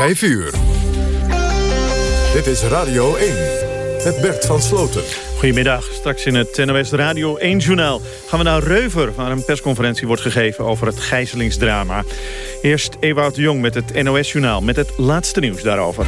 5 uur. Dit is Radio 1 met Bert van Sloten. Goedemiddag. Straks in het NOS Radio 1-journaal gaan we naar Reuver... waar een persconferentie wordt gegeven over het gijzelingsdrama. Eerst Ewout Jong met het NOS-journaal met het laatste nieuws daarover.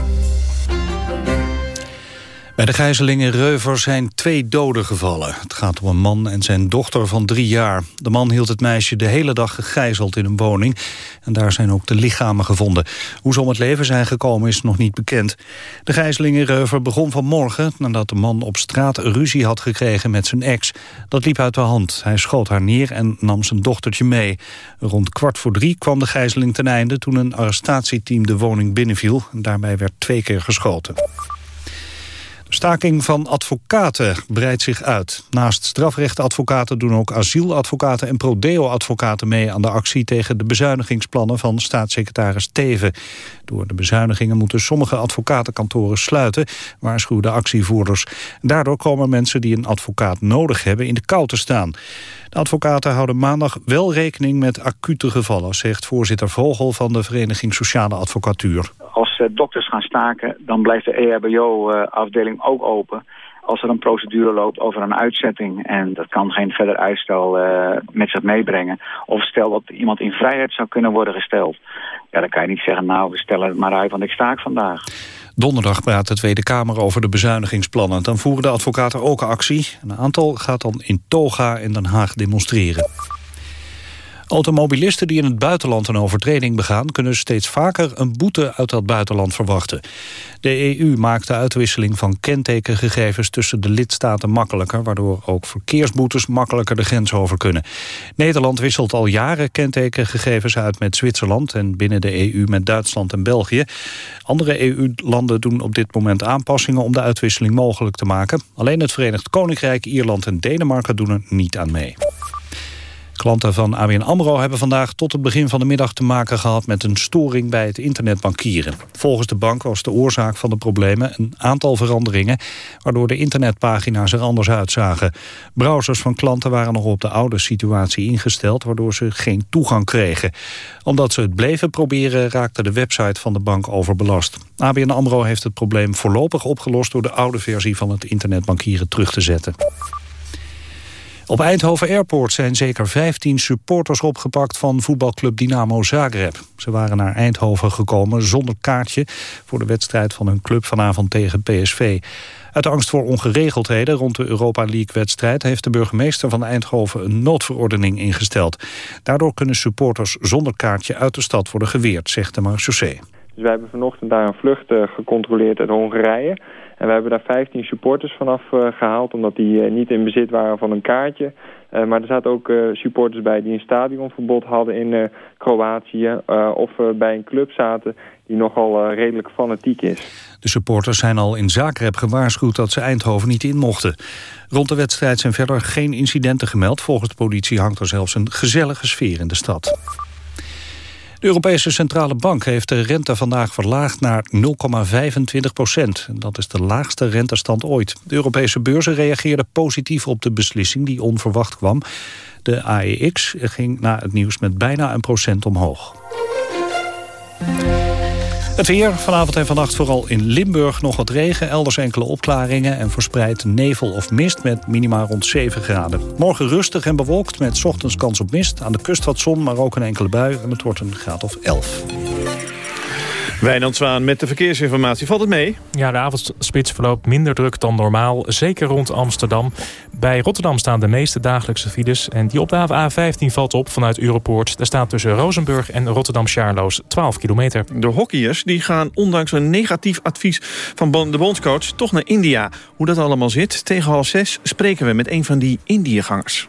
Bij de gijzeling in Reuver zijn twee doden gevallen. Het gaat om een man en zijn dochter van drie jaar. De man hield het meisje de hele dag gegijzeld in een woning. En daar zijn ook de lichamen gevonden. Hoe ze om het leven zijn gekomen is nog niet bekend. De gijzeling in Reuver begon vanmorgen... nadat de man op straat ruzie had gekregen met zijn ex. Dat liep uit de hand. Hij schoot haar neer en nam zijn dochtertje mee. Rond kwart voor drie kwam de gijzeling ten einde... toen een arrestatieteam de woning binnenviel. Daarbij werd twee keer geschoten. Staking van advocaten breidt zich uit. Naast strafrechtadvocaten doen ook asieladvocaten en prodeo-advocaten mee aan de actie tegen de bezuinigingsplannen van staatssecretaris Teven. Door de bezuinigingen moeten sommige advocatenkantoren sluiten, waarschuwen de actievoerders. Daardoor komen mensen die een advocaat nodig hebben in de kou te staan. De advocaten houden maandag wel rekening met acute gevallen, zegt voorzitter Vogel van de Vereniging Sociale Advocatuur als eh, dokters gaan staken, dan blijft de EHBO-afdeling ook open als er een procedure loopt over een uitzetting. En dat kan geen verder uitstel uh, met zich meebrengen. Of stel dat iemand in vrijheid zou kunnen worden gesteld. Ja, dan kan je niet zeggen, nou, we stellen het maar uit, want ik staak vandaag. Donderdag praat de Tweede Kamer over de bezuinigingsplannen. Dan voeren de advocaten ook actie. Een aantal gaat dan in toga in Den Haag demonstreren. Automobilisten die in het buitenland een overtreding begaan... kunnen steeds vaker een boete uit dat buitenland verwachten. De EU maakt de uitwisseling van kentekengegevens tussen de lidstaten makkelijker... waardoor ook verkeersboetes makkelijker de grens over kunnen. Nederland wisselt al jaren kentekengegevens uit met Zwitserland... en binnen de EU met Duitsland en België. Andere EU-landen doen op dit moment aanpassingen... om de uitwisseling mogelijk te maken. Alleen het Verenigd Koninkrijk, Ierland en Denemarken doen er niet aan mee. Klanten van ABN AMRO hebben vandaag tot het begin van de middag te maken gehad met een storing bij het internetbankieren. Volgens de bank was de oorzaak van de problemen een aantal veranderingen, waardoor de internetpagina's er anders uitzagen. Browsers van klanten waren nog op de oude situatie ingesteld, waardoor ze geen toegang kregen. Omdat ze het bleven proberen, raakte de website van de bank overbelast. ABN AMRO heeft het probleem voorlopig opgelost door de oude versie van het internetbankieren terug te zetten. Op Eindhoven Airport zijn zeker 15 supporters opgepakt van voetbalclub Dynamo Zagreb. Ze waren naar Eindhoven gekomen zonder kaartje voor de wedstrijd van hun club vanavond tegen PSV. Uit angst voor ongeregeldheden rond de Europa League-wedstrijd... heeft de burgemeester van Eindhoven een noodverordening ingesteld. Daardoor kunnen supporters zonder kaartje uit de stad worden geweerd, zegt de marechaussee. Dus wij hebben vanochtend daar een vlucht uh, gecontroleerd uit Hongarije. En we hebben daar 15 supporters vanaf uh, gehaald, omdat die uh, niet in bezit waren van een kaartje. Uh, maar er zaten ook supporters bij die een stadionverbod hadden in Kroatië. of bij een club zaten die nogal redelijk fanatiek is. De supporters zijn al in Zagreb gewaarschuwd dat ze Eindhoven niet in mochten. Rond de wedstrijd zijn verder geen incidenten gemeld. Volgens de politie hangt er zelfs een gezellige sfeer in de stad. De Europese Centrale Bank heeft de rente vandaag verlaagd naar 0,25 procent. Dat is de laagste rentestand ooit. De Europese beurzen reageerden positief op de beslissing die onverwacht kwam. De AEX ging na het nieuws met bijna een procent omhoog. Het weer, vanavond en vannacht vooral in Limburg nog wat regen... elders enkele opklaringen en verspreid nevel of mist... met minima rond 7 graden. Morgen rustig en bewolkt met ochtends kans op mist. Aan de kust wat zon, maar ook een enkele bui. En het wordt een graad of 11. Wijnand Zwaan met de verkeersinformatie. Valt het mee? Ja, de avondspits verloopt minder druk dan normaal. Zeker rond Amsterdam. Bij Rotterdam staan de meeste dagelijkse files. En die op de A15 valt op vanuit Europoort. Daar staat tussen Rozenburg en Rotterdam-Charloes 12 kilometer. De hockeyers die gaan ondanks een negatief advies van de bondscoach toch naar India. Hoe dat allemaal zit, tegen half zes spreken we met een van die Indiëgangers.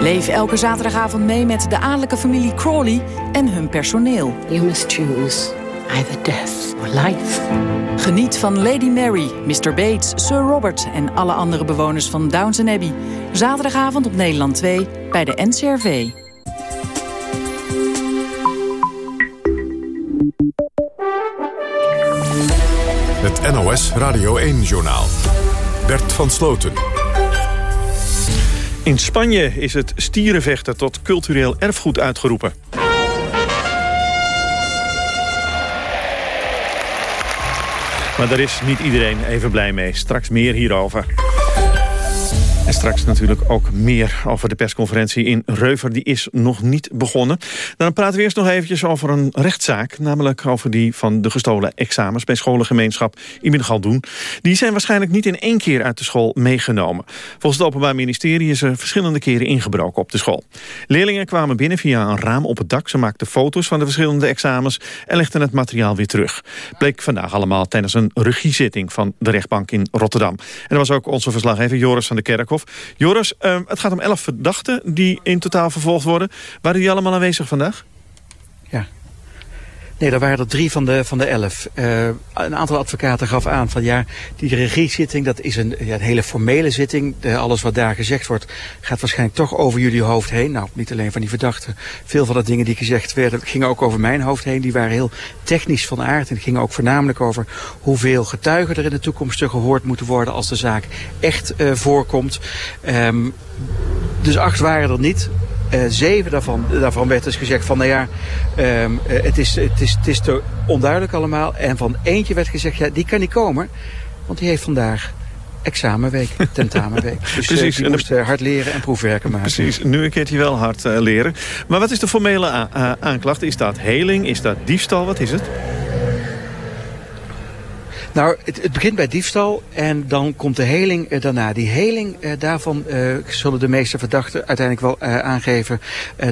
Leef elke zaterdagavond mee met de adellijke familie Crawley en hun personeel. You must choose either death or life. Geniet van Lady Mary, Mr. Bates, Sir Robert en alle andere bewoners van Downton Abbey. Zaterdagavond op Nederland 2 bij de NCRV. Het NOS Radio 1-journaal. Bert van Sloten. In Spanje is het stierenvechten tot cultureel erfgoed uitgeroepen. Maar daar is niet iedereen even blij mee. Straks meer hierover. En straks natuurlijk ook meer over de persconferentie in Reuver. Die is nog niet begonnen. Dan praten we eerst nog eventjes over een rechtszaak. Namelijk over die van de gestolen examens bij scholengemeenschap Ibn Galdoen. Die zijn waarschijnlijk niet in één keer uit de school meegenomen. Volgens het Openbaar Ministerie is er verschillende keren ingebroken op de school. Leerlingen kwamen binnen via een raam op het dak. Ze maakten foto's van de verschillende examens en legden het materiaal weer terug. Bleek vandaag allemaal tijdens een regiezitting van de rechtbank in Rotterdam. En er was ook onze verslaggever Joris van de Joris, uh, het gaat om elf verdachten die in totaal vervolgd worden. Waren die allemaal aanwezig vandaag? Ja. Nee, er waren er drie van de, van de elf. Uh, een aantal advocaten gaf aan van ja, die regiezitting, dat is een, ja, een hele formele zitting. De, alles wat daar gezegd wordt, gaat waarschijnlijk toch over jullie hoofd heen. Nou, niet alleen van die verdachten. Veel van de dingen die gezegd werden, gingen ook over mijn hoofd heen. Die waren heel technisch van aard. En gingen ook voornamelijk over hoeveel getuigen er in de toekomst gehoord moeten worden als de zaak echt uh, voorkomt. Um, dus acht waren er niet. Uh, zeven daarvan, daarvan werd dus gezegd van, nou ja, um, uh, het, is, het, is, het is te onduidelijk allemaal. En van eentje werd gezegd, ja, die kan niet komen, want die heeft vandaag examenweek, tentamenweek. Dus Precies. Uh, die moest hard leren en proefwerken maken. Precies, nu een keertje wel hard leren. Maar wat is de formele aanklacht? Is dat heling? Is dat diefstal? Wat is het? Nou, het, begint bij diefstal en dan komt de heling uh, daarna. Die heling, uh, daarvan uh, zullen de meeste verdachten uiteindelijk wel aangeven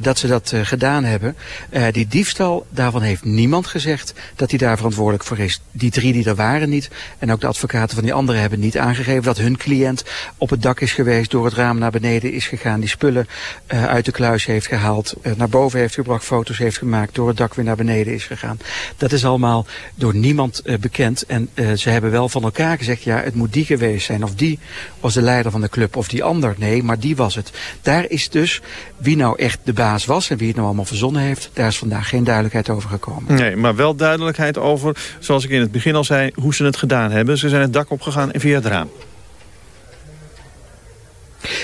dat ze dat gedaan hebben. die diefstal, daarvan heeft niemand gezegd dat hij daar verantwoordelijk voor is. Die drie die er waren niet en ook de advocaten van die anderen hebben niet aangegeven dat hun cliënt op het dak is geweest, door het raam naar beneden is gegaan, die spullen uit de kluis heeft gehaald, naar boven heeft gebracht, foto's heeft gemaakt, door het dak weer naar beneden is gegaan. Dat is allemaal door niemand bekend en ze hebben wel van elkaar gezegd, ja, het moet die geweest zijn. Of die was de leider van de club, of die ander. Nee, maar die was het. Daar is dus wie nou echt de baas was en wie het nou allemaal verzonnen heeft... daar is vandaag geen duidelijkheid over gekomen. Nee, maar wel duidelijkheid over, zoals ik in het begin al zei... hoe ze het gedaan hebben. Ze zijn het dak opgegaan en via het raam.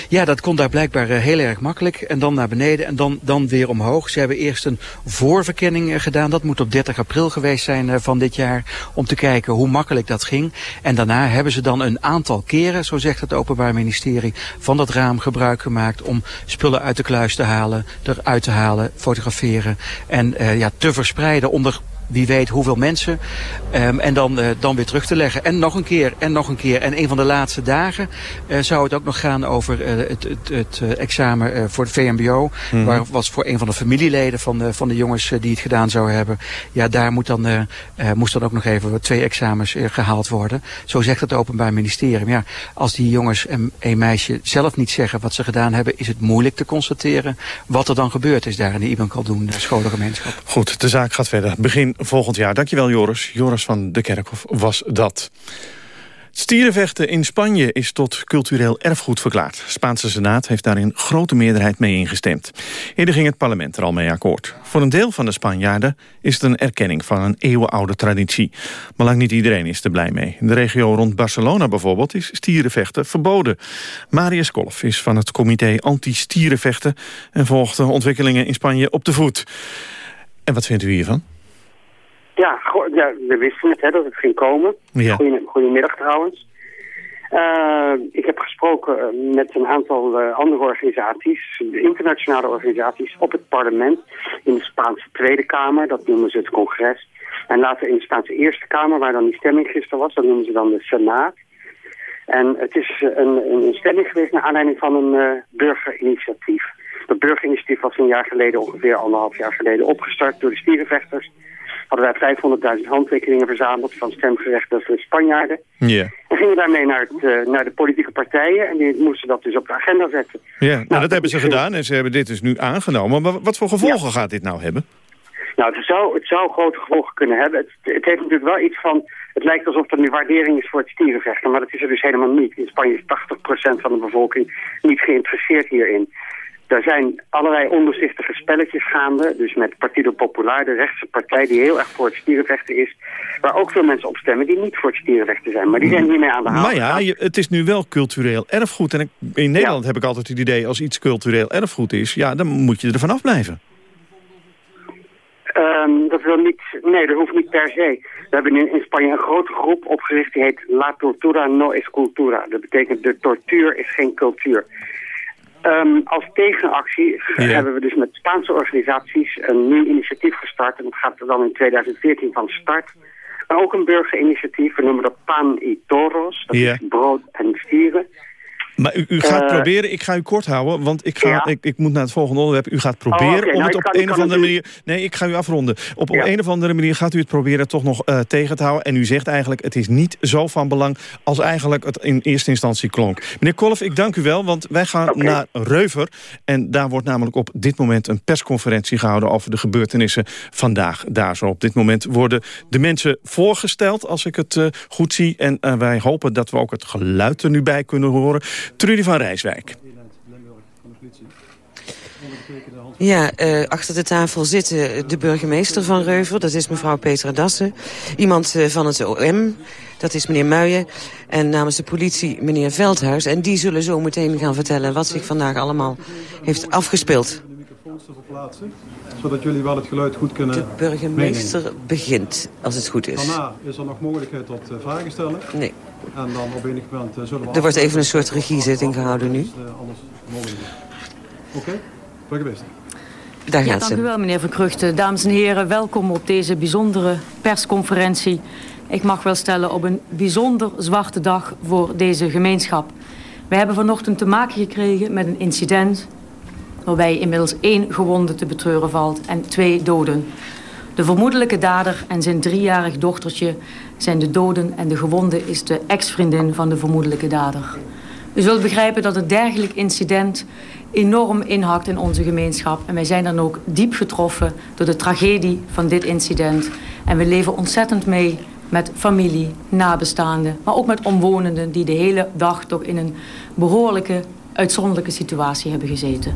Ja, dat kon daar blijkbaar uh, heel erg makkelijk. En dan naar beneden en dan, dan weer omhoog. Ze hebben eerst een voorverkenning uh, gedaan. Dat moet op 30 april geweest zijn uh, van dit jaar. Om te kijken hoe makkelijk dat ging. En daarna hebben ze dan een aantal keren, zo zegt het Openbaar Ministerie, van dat raam gebruik gemaakt om spullen uit de kluis te halen, eruit te halen, fotograferen en ja, te verspreiden onder wie weet hoeveel mensen. Um, en dan, uh, dan weer terug te leggen. En nog een keer, en nog een keer. En een van de laatste dagen uh, zou het ook nog gaan over uh, het, het, het examen voor het VMBO. Mm -hmm. Waar was voor een van de familieleden van de, van de jongens die het gedaan zouden hebben. Ja, daar moet dan, moest dan ook nog even twee examens gehaald worden. Zo zegt het Openbaar Ministerie. Maar ja, als die jongens en een meisje zelf niet zeggen wat ze gedaan hebben... is het moeilijk te constateren wat er dan gebeurd is daar in de Ibn Khaldun scholengemeenschap. Goed, de zaak gaat verder. Begin volgend jaar. Dankjewel Joris. Joris van de Kerkhof was dat. Stierenvechten in Spanje is tot cultureel erfgoed verklaard. De Spaanse Senaat heeft daarin grote meerderheid mee ingestemd. Eerder ging het parlement er al mee akkoord. Voor een deel van de Spanjaarden is het een erkenning van een eeuwenoude traditie. Maar lang niet iedereen is er blij mee. In de regio rond Barcelona bijvoorbeeld is stierenvechten verboden. Marius Kolf is van het comité anti-stierenvechten... en volgt de ontwikkelingen in Spanje op de voet. En wat vindt u hiervan? Ja, ja, we wisten het, hè, dat het ging komen. Ja. Goedemiddag trouwens. Uh, ik heb gesproken eh, met een aantal uh, andere organisaties, internationale organisaties, op het parlement, in de Spaanse Tweede Kamer, dat noemen ze het congres. En later in de Spaanse Eerste Kamer, waar dan die stemming gisteren was, dat noemen ze dan de Senaat. En het is een, een stemming geweest naar aanleiding van een burgerinitiatief. Dat burgerinitiatief was een jaar geleden, ongeveer anderhalf jaar geleden, opgestart door de stierenvechters hadden wij 500.000 handtekeningen verzameld van stemgerechtigde Spanjaarden. Ja. En gingen daarmee naar, het, uh, naar de politieke partijen en die moesten dat dus op de agenda zetten. Ja, nou, nou dat, hebben ze gedaan en ze hebben dit dus nu aangenomen. Maar wat voor gevolgen gaat dit nou hebben? Nou, het zou, het zou grote gevolgen kunnen hebben. Het, het, heeft natuurlijk wel iets van... Het lijkt alsof er nu waardering is voor het stierenvechten, maar dat is er dus helemaal niet. In Spanje is 80% van de bevolking niet geïnteresseerd hierin. Er zijn allerlei onderzichtige spelletjes gaande. Dus met Partido Popular, de rechtse partij die heel erg voor het stierenvechten is. Waar ook veel mensen op stemmen die niet voor het stierenvechten zijn. Maar die zijn hiermee aan de haal. Maar ja, het is nu wel cultureel erfgoed. En in Nederland heb ik altijd het idee, als iets cultureel erfgoed is... ja, dan moet je er vanaf blijven. Um, dat wil niet, nee, dat hoeft niet per se. We hebben in, in, Spanje een grote groep opgericht die heet La Tortura no es cultura. Dat betekent de tortuur is geen cultuur. Um, als tegenactie hebben we dus met Spaanse organisaties een nieuw initiatief gestart. En dat gaat er dan in 2014 van start. Maar ook een burgerinitiatief, we noemen dat Pan y Toros. Dat is brood en stieren. Maar u, u gaat uh, proberen, ik ga u kort houden, want ik, ga, ja. ik, ik, moet naar het volgende onderwerp. U gaat proberen oh, okay. om nou, het op kan, een of andere manier... Nee, ik ga u afronden. Op, ja. op een of andere manier gaat u het proberen toch nog uh, tegen te houden. En u zegt eigenlijk, het is niet zo van belang als eigenlijk het in eerste instantie klonk. Meneer Kolf, ik dank u wel, want wij gaan okay. naar Reuver. En daar wordt namelijk op dit moment een persconferentie gehouden... over de gebeurtenissen vandaag daar zo. Op dit moment worden de mensen voorgesteld, als ik het uh, goed zie. En wij hopen dat we ook het geluid er nu bij kunnen horen... Trudy van Rijswijk. Ja, uh, achter de tafel zitten de burgemeester van Reuver. Dat is mevrouw Petra Dassen. Iemand uh, van het OM. Dat is meneer Muijen. En namens de politie meneer Veldhuis. En die zullen zo meteen gaan vertellen wat zich vandaag allemaal heeft afgespeeld. Zodat jullie wel het geluid goed kunnen De burgemeester meenemen. begint, als het goed is. Daarna is er nog mogelijkheid tot uh, vragen stellen. Nee. En dan op enig moment uh, zullen we... Er wordt even een soort regiezitting gehouden nu. Oké, okay. burgemeester. Daar ja, gaat dank u wel, meneer Verkruchten. Dames en heren, welkom op deze bijzondere persconferentie. Ik mag wel stellen op een bijzonder zwarte dag voor deze gemeenschap. We hebben vanochtend te maken gekregen met een incident... waarbij inmiddels één gewonde te betreuren valt en twee doden. De vermoedelijke dader en zijn driejarig dochtertje zijn de doden... en de gewonde is de ex-vriendin van de vermoedelijke dader. U zult begrijpen dat een dergelijk incident enorm inhakt in onze gemeenschap. En wij zijn dan ook diep getroffen door de tragedie van dit incident. En we leven ontzettend mee met familie, nabestaanden... maar ook met omwonenden die de hele dag toch in een behoorlijke, uitzonderlijke situatie hebben gezeten.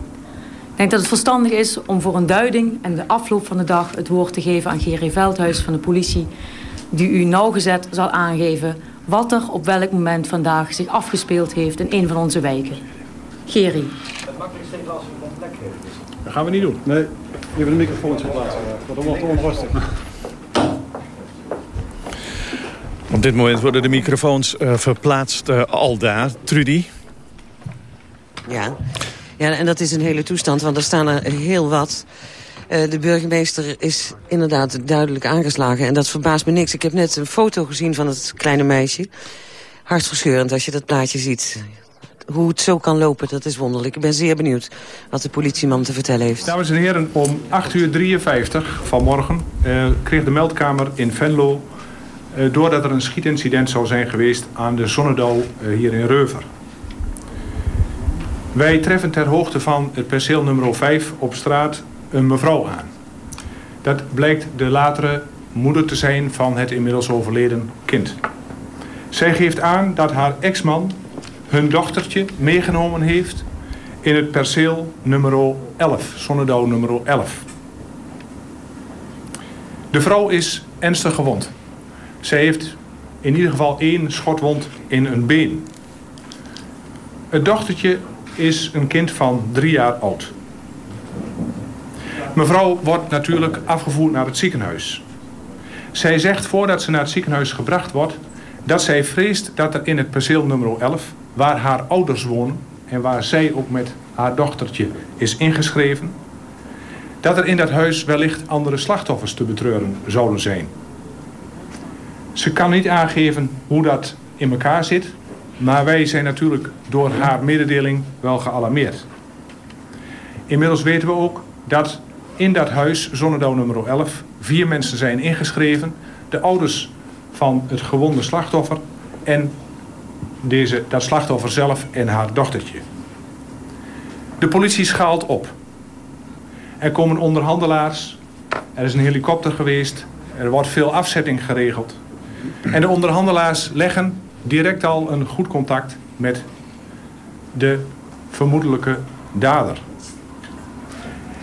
Ik denk dat het verstandig is om voor een duiding en de afloop van de dag... het woord te geven aan Gerry Veldhuis van de politie... die u nauwgezet zal aangeven wat er op welk moment vandaag zich afgespeeld heeft in een van onze wijken. Gerry. Het makkelijkste is als we een plek geven. Dat gaan we niet doen. Nee, even de microfoon plaatsen. Dat wordt onrustig. Op dit moment worden de microfoons uh, verplaatst uh, al daar. Trudy? Ja. Ja, en dat is een hele toestand, want er staan er heel wat. Uh, de burgemeester is inderdaad duidelijk aangeslagen. En dat verbaast me niks. Ik heb net een foto gezien van het kleine meisje. Hartverscheurend als je dat plaatje ziet. Hoe het zo kan lopen, dat is wonderlijk. Ik ben zeer benieuwd wat de politieman te vertellen heeft. Dames en heren, om 8 uur 53 vanmorgen uh, kreeg de meldkamer in Venlo... Uh, doordat er een schietincident zou zijn geweest aan de Zonnedal uh, hier in Reuver. Wij treffen ter hoogte van het perceel nummer 5 op straat een mevrouw aan. Dat blijkt de latere moeder te zijn van het inmiddels overleden kind. Zij geeft aan dat haar ex-man hun dochtertje meegenomen heeft in het perceel nummer 11, Zonnedouw nummer 11. De vrouw is ernstig gewond. Zij heeft in ieder geval één schotwond in een been. Het dochtertje is een kind van drie jaar oud. Mevrouw wordt natuurlijk afgevoerd naar het ziekenhuis. Zij zegt voordat ze naar het ziekenhuis gebracht wordt... dat zij vreest dat er in het perceel nummer 11... waar haar ouders wonen en waar zij ook met haar dochtertje is ingeschreven... dat er in dat huis wellicht andere slachtoffers te betreuren zouden zijn. Ze kan niet aangeven hoe dat in elkaar zit... maar wij zijn natuurlijk door haar mededeling wel gealarmeerd. Inmiddels weten we ook dat in dat huis, Zonnedouw nummer 11, vier mensen zijn ingeschreven. De ouders van het gewonde slachtoffer en deze, dat slachtoffer zelf en haar dochtertje. De politie schaalt op. Er komen onderhandelaars. Er is een helikopter geweest. Er wordt veel afzetting geregeld. En de onderhandelaars leggen direct al een goed contact met de vermoedelijke dader.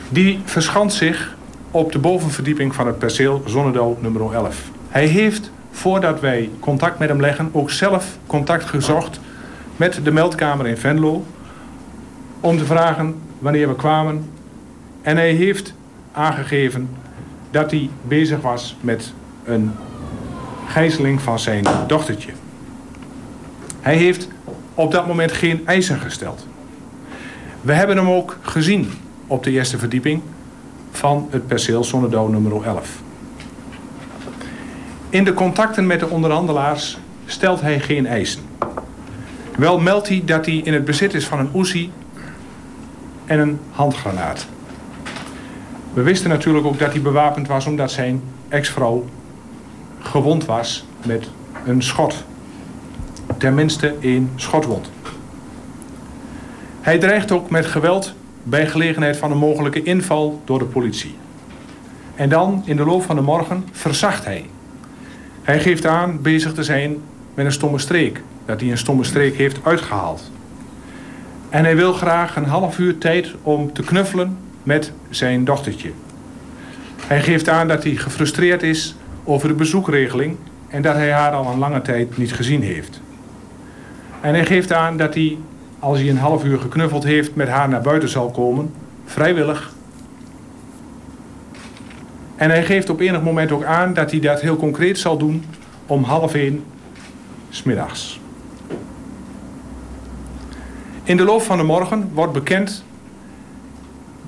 Die verschanst zich op de bovenverdieping van het perceel Zonnedal nummer 11. Hij heeft, voordat wij contact met hem leggen, ook zelf contact gezocht met de meldkamer in Venlo om te vragen wanneer we kwamen. En hij heeft aangegeven dat hij bezig was met een gijzeling van zijn dochtertje. Hij heeft op dat moment geen eisen gesteld. We hebben hem ook gezien op de eerste verdieping van het perceel Zonnedouw nummer 11. In de contacten met de onderhandelaars stelt hij geen eisen. Wel meldt hij dat hij in het bezit is van een Uzi en een handgranaat. We wisten natuurlijk ook dat hij bewapend was omdat zijn ex-vrouw gewond was met een schot. Tenminste één schotwond. Hij dreigt ook met geweld bij gelegenheid van een mogelijke inval door de politie. En dan, in de loop van de morgen, verzacht hij. Hij geeft aan bezig te zijn met een stomme streek. Dat hij een stomme streek heeft uitgehaald. En hij wil graag een half uur tijd om te knuffelen met zijn dochtertje. Hij geeft aan dat hij gefrustreerd is over de bezoekregeling en dat hij haar al een lange tijd niet gezien heeft. En hij geeft aan dat hij, als hij een half uur geknuffeld heeft, met haar naar buiten zal komen, vrijwillig. En hij geeft op enig moment ook aan dat hij dat heel concreet zal doen om half één smiddags. In de loop van de morgen wordt bekend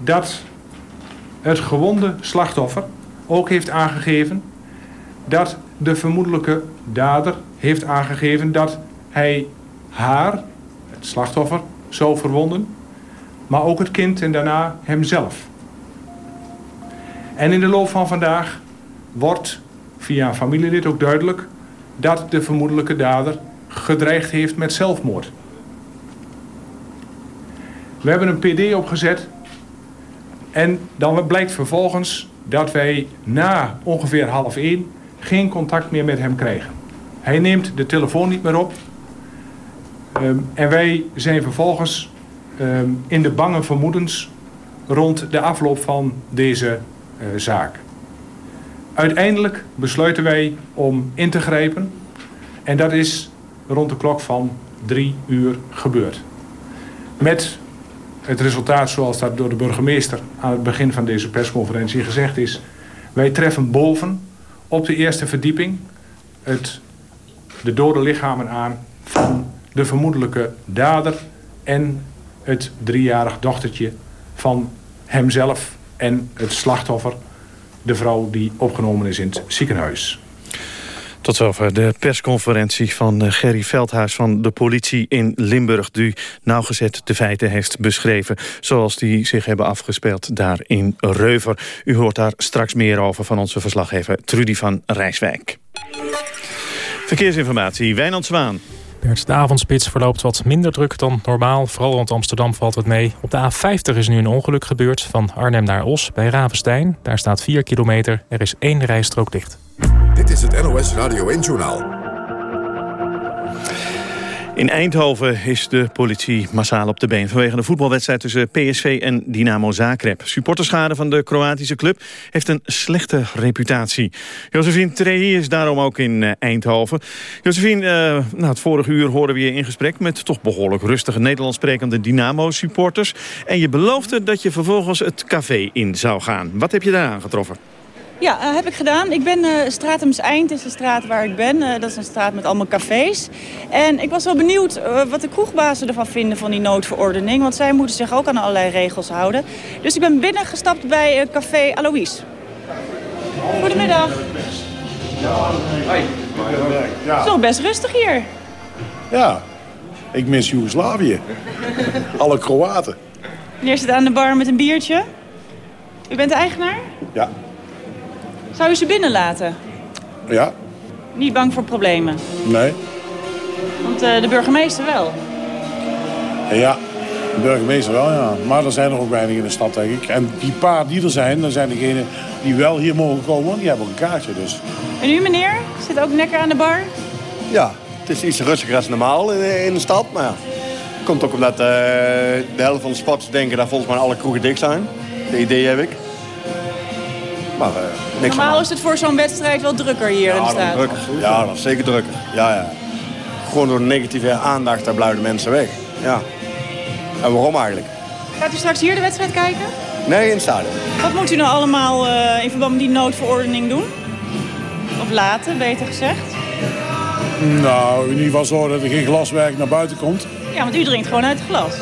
dat het gewonde slachtoffer ook heeft aangegeven dat de vermoedelijke dader heeft aangegeven dat hij haar, het slachtoffer, zou verwonden, maar ook het kind en daarna hemzelf. En in de loop van vandaag wordt via een familielid ook duidelijk dat de vermoedelijke dader gedreigd heeft met zelfmoord. We hebben een PD opgezet en dan blijkt vervolgens dat wij na ongeveer half één geen contact meer met hem krijgen. Hij neemt de telefoon niet meer op. Ehm, en wij zijn vervolgens ehm, in de bange vermoedens rond de afloop van deze uh, zaak. Uiteindelijk besluiten wij om in te grijpen. En dat is rond de klok van drie uur gebeurd. Met het resultaat zoals dat door de burgemeester aan het begin van deze persconferentie gezegd is. Wij treffen boven op de eerste verdieping het, de dode lichamen aan van de vermoedelijke dader en het driejarig dochtertje van hemzelf en het slachtoffer, de vrouw die opgenomen is in het ziekenhuis. Tot zover de persconferentie van eh, Gerry Veldhuis van de politie in Limburg... die nauwgezet de feiten heeft beschreven... zoals die zich hebben afgespeeld daar in Reuver. U hoort daar straks meer over van onze verslaggever Trudy van Rijswijk. Verkeersinformatie, Wijnand Zwaan. Bert, de avondspits verloopt wat minder druk dan normaal. Vooral rond Amsterdam valt het mee. Op de A50 is nu een ongeluk gebeurd van Arnhem naar Os bij Ravenstein. Daar staat 4 kilometer. Er is één rijstrook dicht. Dit is het NOS Radio 1-journaal. In Eindhoven is de politie massaal op de been... vanwege de voetbalwedstrijd tussen PSV en Dynamo Zagreb. Supporterschade van de Kroatische club heeft een slechte reputatie. Josephine Trehi is daarom ook in eh, Eindhoven. Josephine, uh, nou, het vorige uur horen we je in gesprek... met toch behoorlijk rustige Nederlands sprekende Dynamo-supporters. En je beloofde dat je vervolgens het café in zou gaan. Wat heb je daar aangetroffen? Ja, uh, heb ik gedaan. Ik ben uh, Stratums Eind, is de straat waar ik ben. Uh, dat is een straat met allemaal cafés. En ik was wel benieuwd wat de kroegbazen ervan vinden van die noodverordening. Want zij moeten zich ook aan allerlei regels houden. Dus ik ben binnengestapt bij Café Alois. Goedemiddag. Hoi. Het is nog best rustig hier. Ja, ik mis Joegoslavië. Alle Kroaten. Meneer zit aan de bar met een biertje. U bent de eigenaar? Ja. Zou u ze binnenlaten? Ja. Niet bang voor problemen? Nee. Want uh, de burgemeester wel? Ja, de burgemeester wel, ja. Maar er zijn er ook weinig in de stad, denk ik. En die paar die er zijn, dan zijn degenen die wel hier mogen komen, die hebben ook een kaartje. Dus. En u, meneer? Zit ook lekker aan de bar? Ja, het is iets rustiger dan normaal in, in de stad, maar ja. Komt ook omdat uh, de helft van de sporters denken dat volgens mij alle kroegen dicht zijn. De idee heb ik. Maar uh, niks Normaal is het voor zo'n wedstrijd wel drukker hier ja, in de stad. Drukker. Ja, dat is zeker drukker. Ja, ja. Gewoon door de negatieve aandacht, daar blijven mensen weg. Ja. En waarom eigenlijk? Gaat u straks hier de wedstrijd kijken? Nee, in het stadion. Wat moet u nou allemaal uh, in verband met die noodverordening doen? Of laten, beter gezegd? Nou, in ieder geval zorgen dat er geen glaswerk naar buiten komt. Ja, want u drinkt gewoon uit het glas.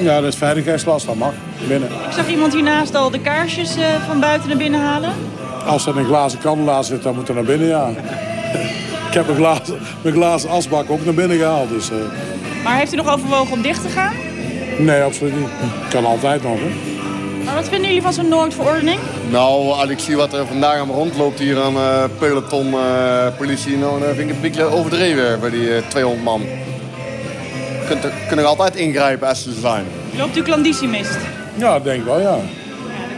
Ja, dat is veiligheidsglas, dat mag. Binnen. Ik zag iemand hiernaast al de kaarsjes uh, van buiten naar binnen halen. Als er een glazen kandelaar zit, dan moet er naar binnen, ja. Ik heb een glazen, mijn glazen asbak ook naar binnen gehaald. Dus, uh... Maar heeft u nog overwogen om dicht te gaan? Nee, absoluut niet. Kan altijd nog, hè. Maar wat vinden jullie van zo'n noodverordening? Nou, als ik zie wat er vandaag aan rondloopt hier aan uh, peloton uh, politie... nou, dan vind ik het een beetje overdreven bij die uh, 200 man. Kunt er, kunnen altijd ingrijpen als ze zijn. Loopt u klandissimist? Ja, denk wel, ja.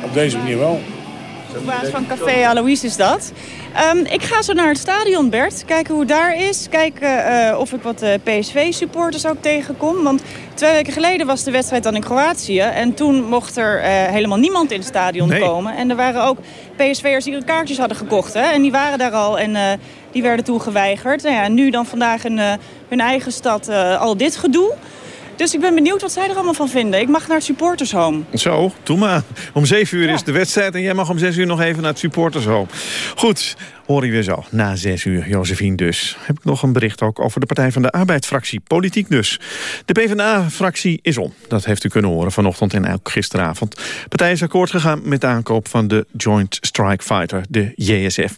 Op deze manier wel. De baas van Café Alois is dat. Um, ik ga zo naar het stadion, Bert. Kijken hoe het daar is. Kijken uh, of ik wat uh, PSV-supporters ook tegenkom. Want twee weken geleden was de wedstrijd dan in Kroatië. En toen mocht er uh, helemaal niemand in het stadion nee. komen. En er waren ook PSV'ers die kaartjes hadden gekocht. Hè? En die waren daar al en die werden toen geweigerd. Nou ja, nu dan vandaag in hun eigen stad al dit gedoe. Dus ik ben benieuwd wat zij er allemaal van vinden. Ik mag naar het supportershome. Zo, doe maar. Om 7 uur ja. is de wedstrijd en jij mag om 6 uur nog even naar het supportershome. Goed, hoor je weer zo. Na 6 uur, Josephine dus. Heb ik nog een bericht ook over de Partij van de Arbeidsfractie. Politiek dus. De PvdA-fractie is om. Dat heeft u kunnen horen vanochtend en ook gisteravond. De partij is akkoord gegaan met de aankoop van de Joint Strike Fighter, de JSF.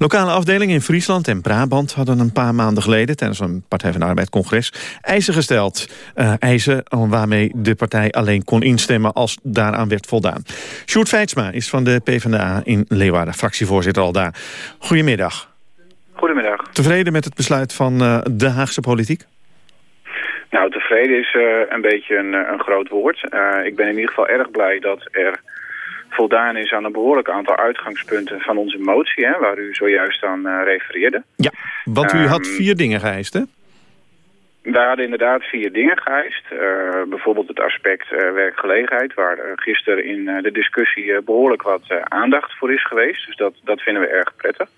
Lokale afdelingen in Friesland en Brabant hadden een paar maanden geleden... tijdens een Partij van de Arbeid congres eisen gesteld. Uh, eisen waarmee de partij alleen kon instemmen als daaraan werd voldaan. Sjoerd Feitsma is van de PvdA in Leeuwarden, fractievoorzitter al daar. Goedemiddag. Goedemiddag. Tevreden met het besluit van uh, de Haagse politiek? Nou, tevreden is uh, een beetje een, een groot woord. ik ben in ieder geval erg blij dat er voldaan is aan een behoorlijk aantal uitgangspunten van onze motie, hè, waar u zojuist aan uh, refereerde. Ja, want u um, had vier dingen geëist, hè? Wij hadden inderdaad vier dingen geëist. Uh, bijvoorbeeld het aspect uh, werkgelegenheid, waar gisteren in de discussie behoorlijk wat aandacht voor is geweest. Dus dat, dat vinden we erg prettig.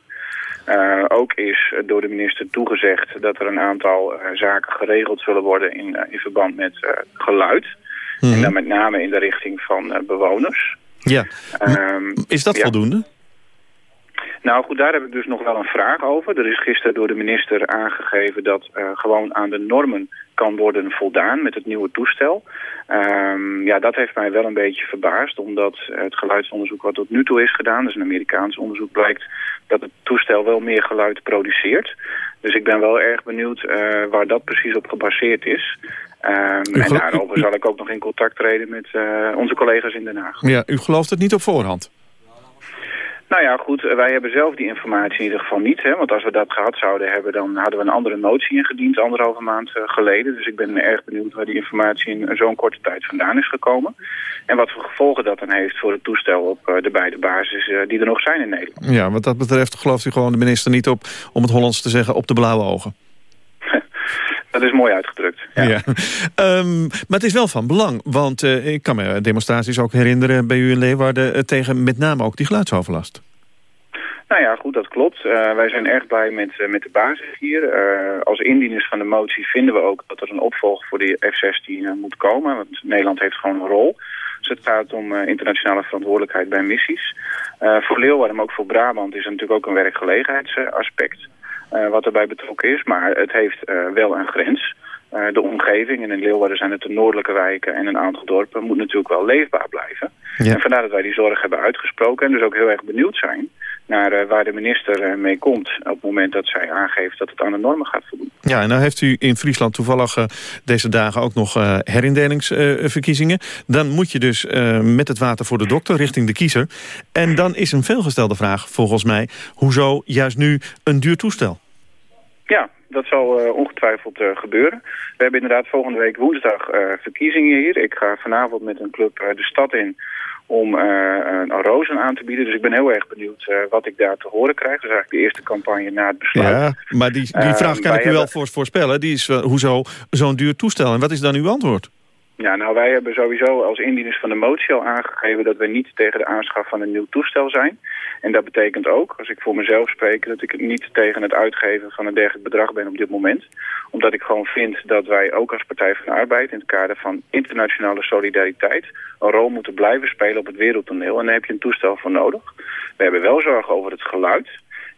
ook is door de minister toegezegd dat er een aantal zaken geregeld zullen worden in, in verband met geluid. Mm -hmm. En dan met name in de richting van bewoners. Ja. Um, is dat ja. voldoende? Nou goed, daar heb ik dus nog wel een vraag over. Er is gisteren door de minister aangegeven dat uh, gewoon aan de normen kan worden voldaan met het nieuwe toestel. Um, ja, dat heeft mij wel een beetje verbaasd, omdat het geluidsonderzoek wat tot nu toe is gedaan, dus een Amerikaans onderzoek, blijkt dat het toestel wel meer geluid produceert. Dus ik ben wel erg benieuwd uh, waar dat precies op gebaseerd is. Um, en daarover zal ik ook nog in contact treden met uh, onze collega's in Den Haag. Ja, u gelooft het niet op voorhand? Nou ja, goed, wij hebben zelf die informatie in ieder geval niet. Hè, want als we dat gehad zouden hebben, dan hadden we een andere motie ingediend anderhalve maand uh, geleden. Dus ik ben erg benieuwd waar die informatie in zo'n korte tijd vandaan is gekomen. En wat voor gevolgen dat dan heeft voor het toestel op uh, de beide basis uh, die er nog zijn in Nederland. Ja, wat dat betreft gelooft u gewoon de minister niet op, om het Hollands te zeggen, op de blauwe ogen. Dat is mooi uitgedrukt. Ja. ja. Um, maar het is wel van belang, want uh, ik kan me demonstraties ook herinneren bij u in Leeuwarden uh, tegen met name ook die geluidsoverlast. Nou ja, goed, dat klopt. Uh, wij zijn erg blij met, met de basis hier. als indieners van de motie vinden we ook dat er een opvolger voor die F-16 moet komen. Want Nederland heeft gewoon een rol. Dus het gaat om internationale verantwoordelijkheid bij missies. voor Leeuwarden, maar ook voor Brabant is er natuurlijk ook een werkgelegenheidsaspect. Uh, wat erbij betrokken is. Maar het heeft uh, wel een grens. Uh, de omgeving, en in Leeuwarden zijn het de noordelijke wijken en een aantal dorpen, moet natuurlijk wel leefbaar blijven. Ja. En vandaar dat wij die zorg hebben uitgesproken en dus ook heel erg benieuwd zijn naar waar de minister mee komt... op het moment dat zij aangeeft dat het aan de normen gaat voldoen. Ja, en nou heeft u in Friesland toevallig deze dagen ook nog herindelingsverkiezingen. Dan moet je dus met het water voor de dokter richting de kiezer. En dan is een veelgestelde vraag volgens mij... hoezo juist nu een duur toestel? Ja, dat zal uh, ongetwijfeld uh, gebeuren. We hebben inderdaad volgende week woensdag uh, verkiezingen hier. Ik ga vanavond met een club de stad in om een rozen aan te bieden. Dus ik ben heel erg benieuwd wat ik daar te horen krijg. Dus eigenlijk de eerste campagne na het besluit. Ja, maar die, die vraag kan ik u wel voor, voorspellen. Die is hoezo zo'n duur toestel? En wat is dan uw antwoord? Ja, nou wij hebben sowieso als indieners van de motie al aangegeven dat we niet tegen de aanschaf van een nieuw toestel zijn. En dat betekent ook, als ik voor mezelf spreek, dat ik niet tegen het uitgeven van een dergelijk bedrag ben op dit moment. Omdat ik gewoon vind dat wij ook als Partij van de Arbeid in het kader van internationale solidariteit een rol moeten blijven spelen op het wereldtoneel. En daar heb je een toestel voor nodig. We hebben wel zorgen over het geluid.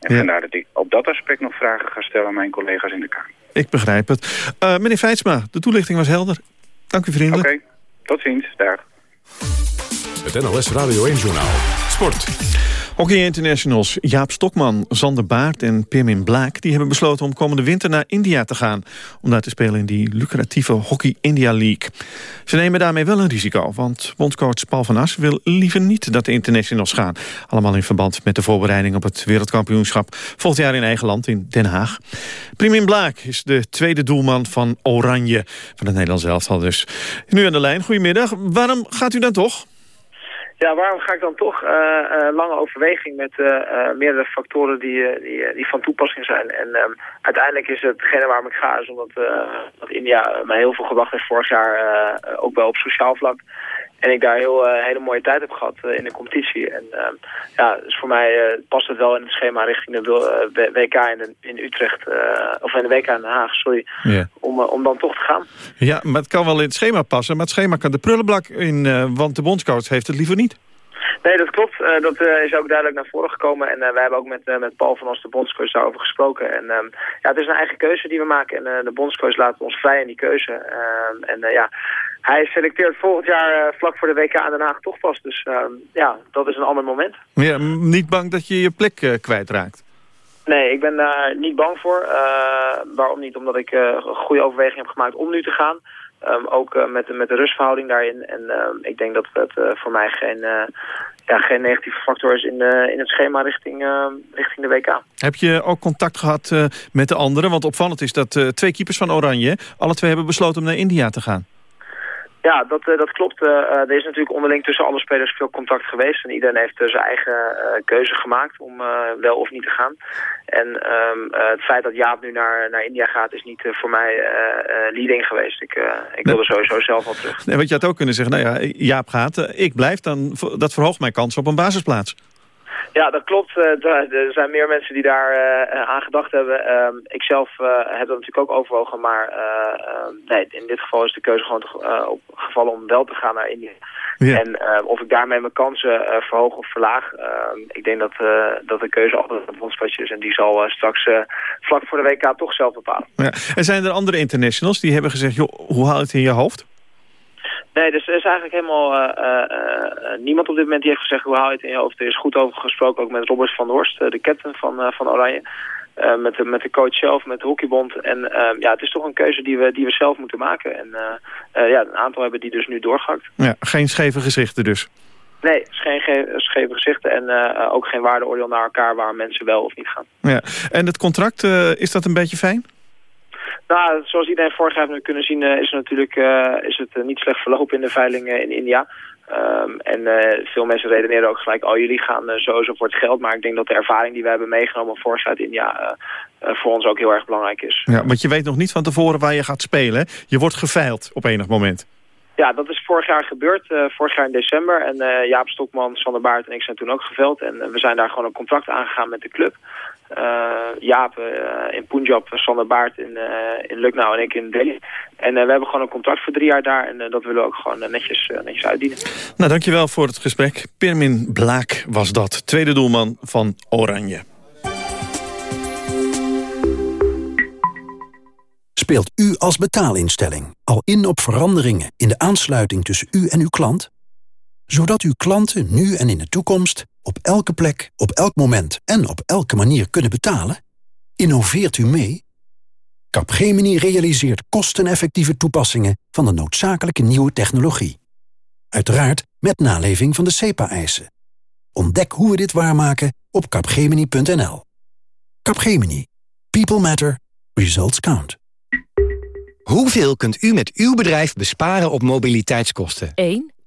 En vandaar dat ik op dat aspect nog vragen ga stellen aan mijn collega's in de Kamer. Ik begrijp het. Uh, meneer Feitsma, de toelichting was helder. Dank u vriendelijk. Oké, tot ziens. Dag. Het NLS Radio 1 Journaal. Sport. Hockey Internationals Jaap Stokman, Sander Baart en Pirmin Blaak... die hebben besloten om komende winter naar India te gaan... om daar te spelen in die lucratieve Hockey India League. Ze nemen daarmee wel een risico, want bondscoach Paul van As... wil liever niet dat de internationals gaan. Allemaal in verband met de voorbereiding op het wereldkampioenschap... volgend jaar in eigen land in Den Haag. Pirmin Blaak is de tweede doelman van Oranje, van het Nederlands elftal dus. Nu aan de lijn, goedemiddag. Waarom gaat u dan toch? Ja, waarom ga ik dan toch uh, lange overweging met uh, meerdere factoren die, die, die van toepassing zijn. En um, uiteindelijk is hetgene waarom ik ga, is omdat dat India mij heel veel gebracht heeft vorig jaar, ook wel op sociaal vlak. En ik daar heel hele mooie tijd heb gehad in de competitie. En ehm, ja, dus voor mij past het wel in het schema richting de WK in, in Utrecht, of in de WK in Den Haag, sorry, yeah. om, om dan toch te gaan. Ja, maar het kan wel in het schema passen, maar het schema kan de prullenblak in, want de bondscoach heeft het liever niet. Nee, dat klopt. Uh, dat uh, is ook duidelijk naar voren gekomen. En uh, wij hebben ook met, met Paul van ons, de bondscoach, daarover gesproken. En um, ja, het is een eigen keuze die we maken. En de bondscoach laat ons vrij in die keuze. Ehm, en ja, hij selecteert volgend jaar vlak voor de WK aan Den Haag toch pas. Dus ehm, ja, dat is een ander moment. Ja, niet bang dat je je plek kwijtraakt? Nee, ik ben daar niet bang voor. waarom niet? Omdat ik een goede overweging heb gemaakt om nu te gaan. Um, ook uh, met, met de rustverhouding daarin. En uh, ik denk dat het uh, voor mij geen, ja, geen negatieve factor is in, in het schema richting, richting de WK. Heb je ook contact gehad met de anderen? Want opvallend is dat twee keepers van Oranje... alle twee hebben besloten om naar India te gaan. Ja, dat, uh, dat klopt. Uh, er is natuurlijk onderling tussen alle spelers veel contact geweest. En iedereen heeft zijn eigen keuze gemaakt om wel of niet te gaan. En um, het feit dat Jaap nu naar, naar India gaat is niet voor mij leading geweest. Ik, ik wilde sowieso zelf wel terug. Nee, want je had ook kunnen zeggen, nou ja, Jaap gaat, ik blijf, dan, dat verhoogt mijn kans op een basisplaats. Ja, dat klopt. er zijn meer mensen die daar uh, aan gedacht hebben. Uh, ik zelf heb dat natuurlijk ook overwogen, maar ehm, nee, in dit geval is de keuze gewoon op gevallen om wel te gaan naar India. Ja. En of ik daarmee mijn kansen verhoog of verlaag, ehm, ik denk dat, dat de keuze altijd een bondspatje is. En die zal straks vlak voor de WK toch zelf bepalen. Ja. En zijn er andere internationals die hebben gezegd, joh, hoe haal je het in je hoofd? Nee, dus er is eigenlijk helemaal uh, uh, niemand op dit moment die heeft gezegd hoe haal je het in je hoofd. Er is goed over gesproken, ook met Robert van der Horst, de captain van, van Oranje. met, de, met de coach zelf, met de hockeybond. En ja, het is toch een keuze die we, die we zelf moeten maken. En ja, een aantal hebben die dus nu doorgehakt. Ja, geen scheve gezichten dus? Nee, geen ge scheve gezichten en ook geen waardeoordeel naar elkaar waar mensen wel of niet gaan. Ja. En het contract, is dat een beetje fijn? Nou, zoals iedereen vorig jaar heeft kunnen zien, uh, is, natuurlijk, uh, is het uh, niet slecht verlopen in de veiling in India. Um, en veel mensen redeneren ook gelijk, oh jullie gaan sowieso voor het geld. Maar ik denk dat de ervaring die we hebben meegenomen vorig jaar uit India voor ons ook heel erg belangrijk is. Ja, want je weet nog niet van tevoren waar je gaat spelen. Je wordt geveild op enig moment. Ja, dat is vorig jaar gebeurd. Uh, vorig jaar in december. En uh, Jaap Stokman, Sander Baart en ik zijn toen ook geveld. En uh, we zijn daar gewoon een contract aangegaan met de club. Jaap in Punjab, Sander Baart in, in Lucknow en ik in Delhi. En we hebben gewoon een contract voor drie jaar daar. En dat willen we ook gewoon netjes, netjes uitdienen. Nou, dankjewel voor het gesprek. Pirmin Blaak was dat, tweede doelman van Oranje. Speelt u als betaalinstelling al in op veranderingen in de aansluiting tussen u en uw klant? Zodat uw klanten nu en in de toekomst op elke plek, op elk moment en op elke manier kunnen betalen? Innoveert u mee? Capgemini realiseert kosteneffectieve toepassingen van de noodzakelijke nieuwe technologie. Uiteraard met naleving van de CEPA-eisen. Ontdek hoe we dit waarmaken op capgemini.nl. Capgemini. People matter. Results count. Hoeveel kunt u met uw bedrijf besparen op mobiliteitskosten? 1,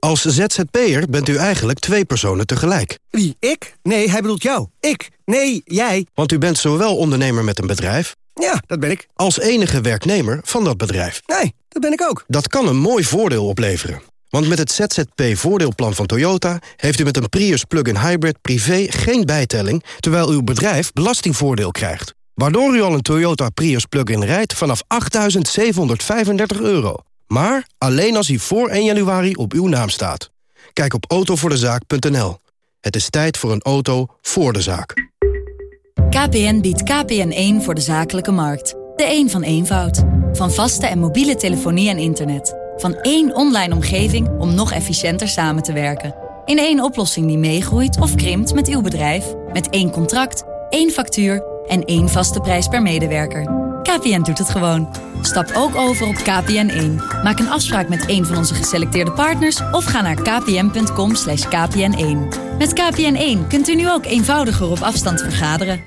Als ZZP'er bent u eigenlijk twee personen tegelijk. Wie, ik? Nee, hij bedoelt jou. Ik? Nee, jij. Want u bent zowel ondernemer met een bedrijf... Ja, dat ben ik. ...als enige werknemer van dat bedrijf. Nee, dat ben ik ook. Dat kan een mooi voordeel opleveren. Want met het ZZP-voordeelplan van Toyota... heeft u met een Prius plug-in hybrid privé geen bijtelling... terwijl uw bedrijf belastingvoordeel krijgt. Waardoor u al een Toyota Prius plug-in rijdt vanaf 8.735 euro. Maar alleen als hij voor 1 januari op uw naam staat. Kijk op autovoordezaak.nl. Het is tijd voor een auto voor de zaak. KPN biedt KPN1 voor de zakelijke markt. De een van eenvoud. Van vaste en mobiele telefonie en internet. Van één online omgeving om nog efficiënter samen te werken. In één oplossing die meegroeit of krimpt met uw bedrijf. Met één contract, één factuur en één vaste prijs per medewerker. KPN doet het gewoon. Stap ook over op KPN1. Maak een afspraak met een van onze geselecteerde partners... of ga naar kpn.com kpn1. Met KPN1 kunt u nu ook eenvoudiger op afstand vergaderen.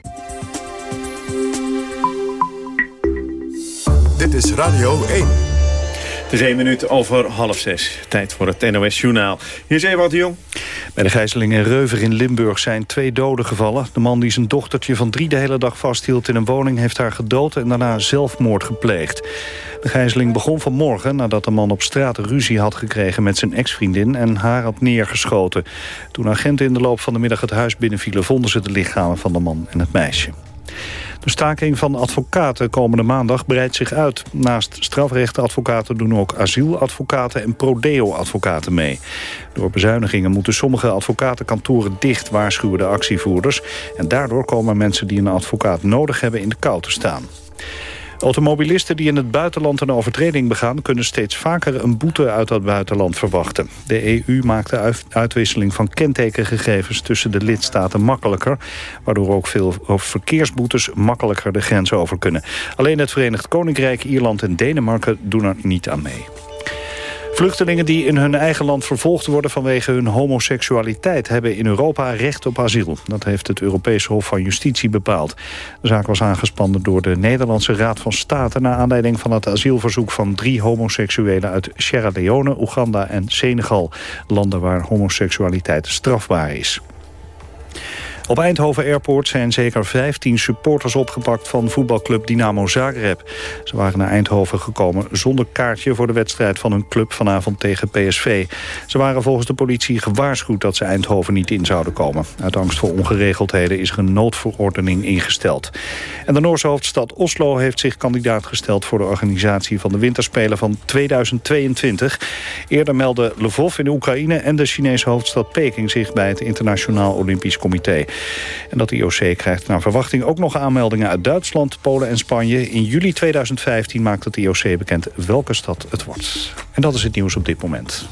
Dit is Radio 1. Het is minuut over half zes. Tijd voor het NOS-journaal. Hier is Ewout de Jong. Bij de gijzeling in Reuver in Limburg zijn twee doden gevallen. De man die zijn dochtertje van drie de hele dag vasthield in een woning... heeft haar gedood en daarna zelfmoord gepleegd. De gijzeling begon vanmorgen nadat de man op straat ruzie had gekregen... met zijn ex-vriendin en haar had neergeschoten. Toen agenten in de loop van de middag het huis binnenvielen... vonden ze de lichamen van de man en het meisje. De staking van advocaten komende maandag breidt zich uit. Naast strafrechtadvocaten doen ook asieladvocaten en prodeo-advocaten mee. Door bezuinigingen moeten sommige advocatenkantoren dicht, waarschuwen de actievoerders. En daardoor komen mensen die een advocaat nodig hebben in de kou te staan. Automobilisten die in het buitenland een overtreding begaan... kunnen steeds vaker een boete uit dat buitenland verwachten. De EU maakt de uitwisseling van kentekengegevens tussen de lidstaten makkelijker... waardoor ook veel verkeersboetes makkelijker de grens over kunnen. Alleen het Verenigd Koninkrijk, Ierland en Denemarken doen er niet aan mee. Vluchtelingen die in hun eigen land vervolgd worden vanwege hun homoseksualiteit... hebben in Europa recht op asiel. Dat heeft het Europese Hof van Justitie bepaald. De zaak was aangespannen door de Nederlandse Raad van State... naar aanleiding van het asielverzoek van drie homoseksuelen... uit Sierra Leone, Oeganda en Senegal. Landen waar homoseksualiteit strafbaar is. Op Eindhoven Airport zijn zeker 15 supporters opgepakt van voetbalclub Dynamo Zagreb. Ze waren naar Eindhoven gekomen zonder kaartje voor de wedstrijd van hun club vanavond tegen PSV. Ze waren volgens de politie gewaarschuwd dat ze Eindhoven niet in zouden komen. Uit angst voor ongeregeldheden is er een noodverordening ingesteld. En de Noorse hoofdstad Oslo heeft zich kandidaat gesteld voor de organisatie van de winterspelen van 2022. Eerder meldden Lvov in Oekraïne en de Chinese hoofdstad Peking zich bij het Internationaal Olympisch Comité. En dat IOC krijgt naar verwachting ook nog aanmeldingen uit Duitsland, Polen en Spanje. In juli 2015 maakt het IOC bekend welke stad het wordt. En dat is het nieuws op dit moment.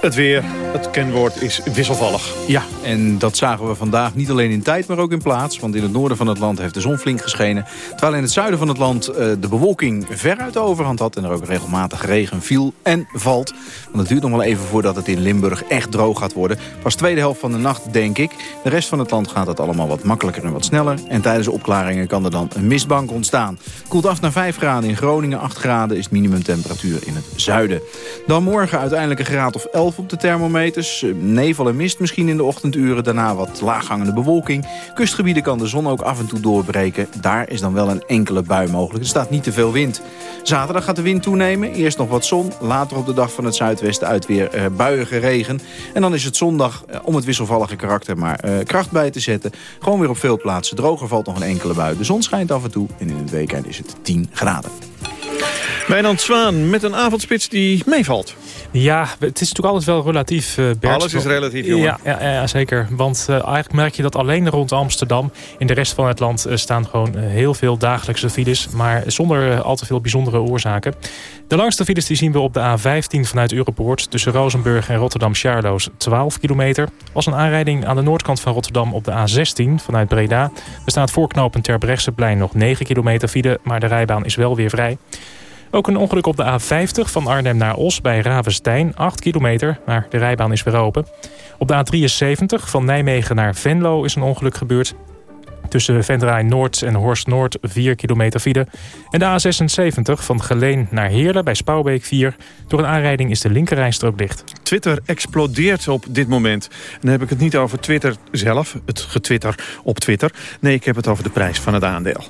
Het weer, het kenwoord is wisselvallig. Ja, en dat zagen we vandaag niet alleen in tijd, maar ook in plaats. Want in het noorden van het land heeft de zon flink geschenen. Terwijl in het zuiden van het land uh, de bewolking veruit de overhand had... en er ook regelmatig regen viel en valt. Want het duurt nog wel even voordat het in Limburg echt droog gaat worden. Pas tweede helft van de nacht, denk ik. De rest van het land gaat het allemaal wat makkelijker en wat sneller. En tijdens de opklaringen kan er dan een mistbank ontstaan. Koelt af naar 5 graden in Groningen, 8 graden is minimumtemperatuur in het zuiden. Dan morgen uiteindelijk een graad of 11 op de thermometers. Eh, nevel en mist misschien in de ochtenduren. Daarna wat laaghangende bewolking. Kustgebieden kan de zon ook af en toe doorbreken. Daar is dan wel een enkele bui mogelijk. Er staat niet te veel wind. Zaterdag gaat de wind toenemen. Eerst nog wat zon. Later op de dag van het zuidwesten uit weer uh, buiige regen. En dan is het zondag, uh, om het wisselvallige karakter maar kracht bij te zetten... gewoon weer op veel plaatsen droger valt nog een enkele bui. De zon schijnt af en toe en in het weekend is het 10 graden. Wijnand Zwaan met een avondspits die meevalt. Ja, het is natuurlijk altijd wel relatief, uh. Alles is relatief, jongen. Ja, ja, ja zeker. Want uh, eigenlijk merk je dat alleen rond Amsterdam... in de rest van het land uh, staan gewoon heel veel dagelijkse files... maar zonder al te veel bijzondere oorzaken. De langste files die zien we op de A15 vanuit Europoort... tussen Rozenburg en Rotterdam-Charloes, 12 kilometer. was een aanrijding aan de noordkant van Rotterdam op de A16 vanuit Breda. Er staat voorknopend Terbrechtseplein nog 9 kilometer file... maar de rijbaan is wel weer vrij. Ook een ongeluk op de A50 van Arnhem naar Os bij Ravenstein. 8 kilometer, maar de rijbaan is weer open. Op de A73 van Nijmegen naar Venlo is een ongeluk gebeurd. Tussen Vendraai Noord en Horst Noord 4 kilometer file. En de A76 van Geleen naar Heerlen bij Spouwbeek 4. Door een aanrijding is de linkerrijstrook dicht. Twitter explodeert op dit moment. En dan heb ik het niet over Twitter zelf, het getwitter op Twitter. Nee, ik heb het over de prijs van het aandeel.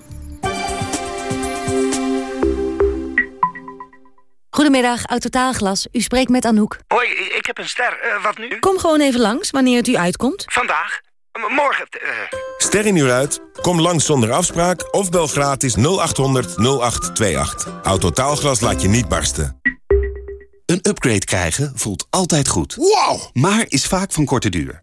Goedemiddag, Autotaalglas. U spreekt met Anouk. Hoi, ik heb een ster. Uh, wat nu? Kom gewoon even langs, wanneer het u uitkomt. Vandaag? M morgen? Uh... Ster in uur uit? Kom langs zonder afspraak of bel gratis 0800 0828. Autotaalglas laat je niet barsten. Een upgrade krijgen voelt altijd goed. Wow! Maar is vaak van korte duur.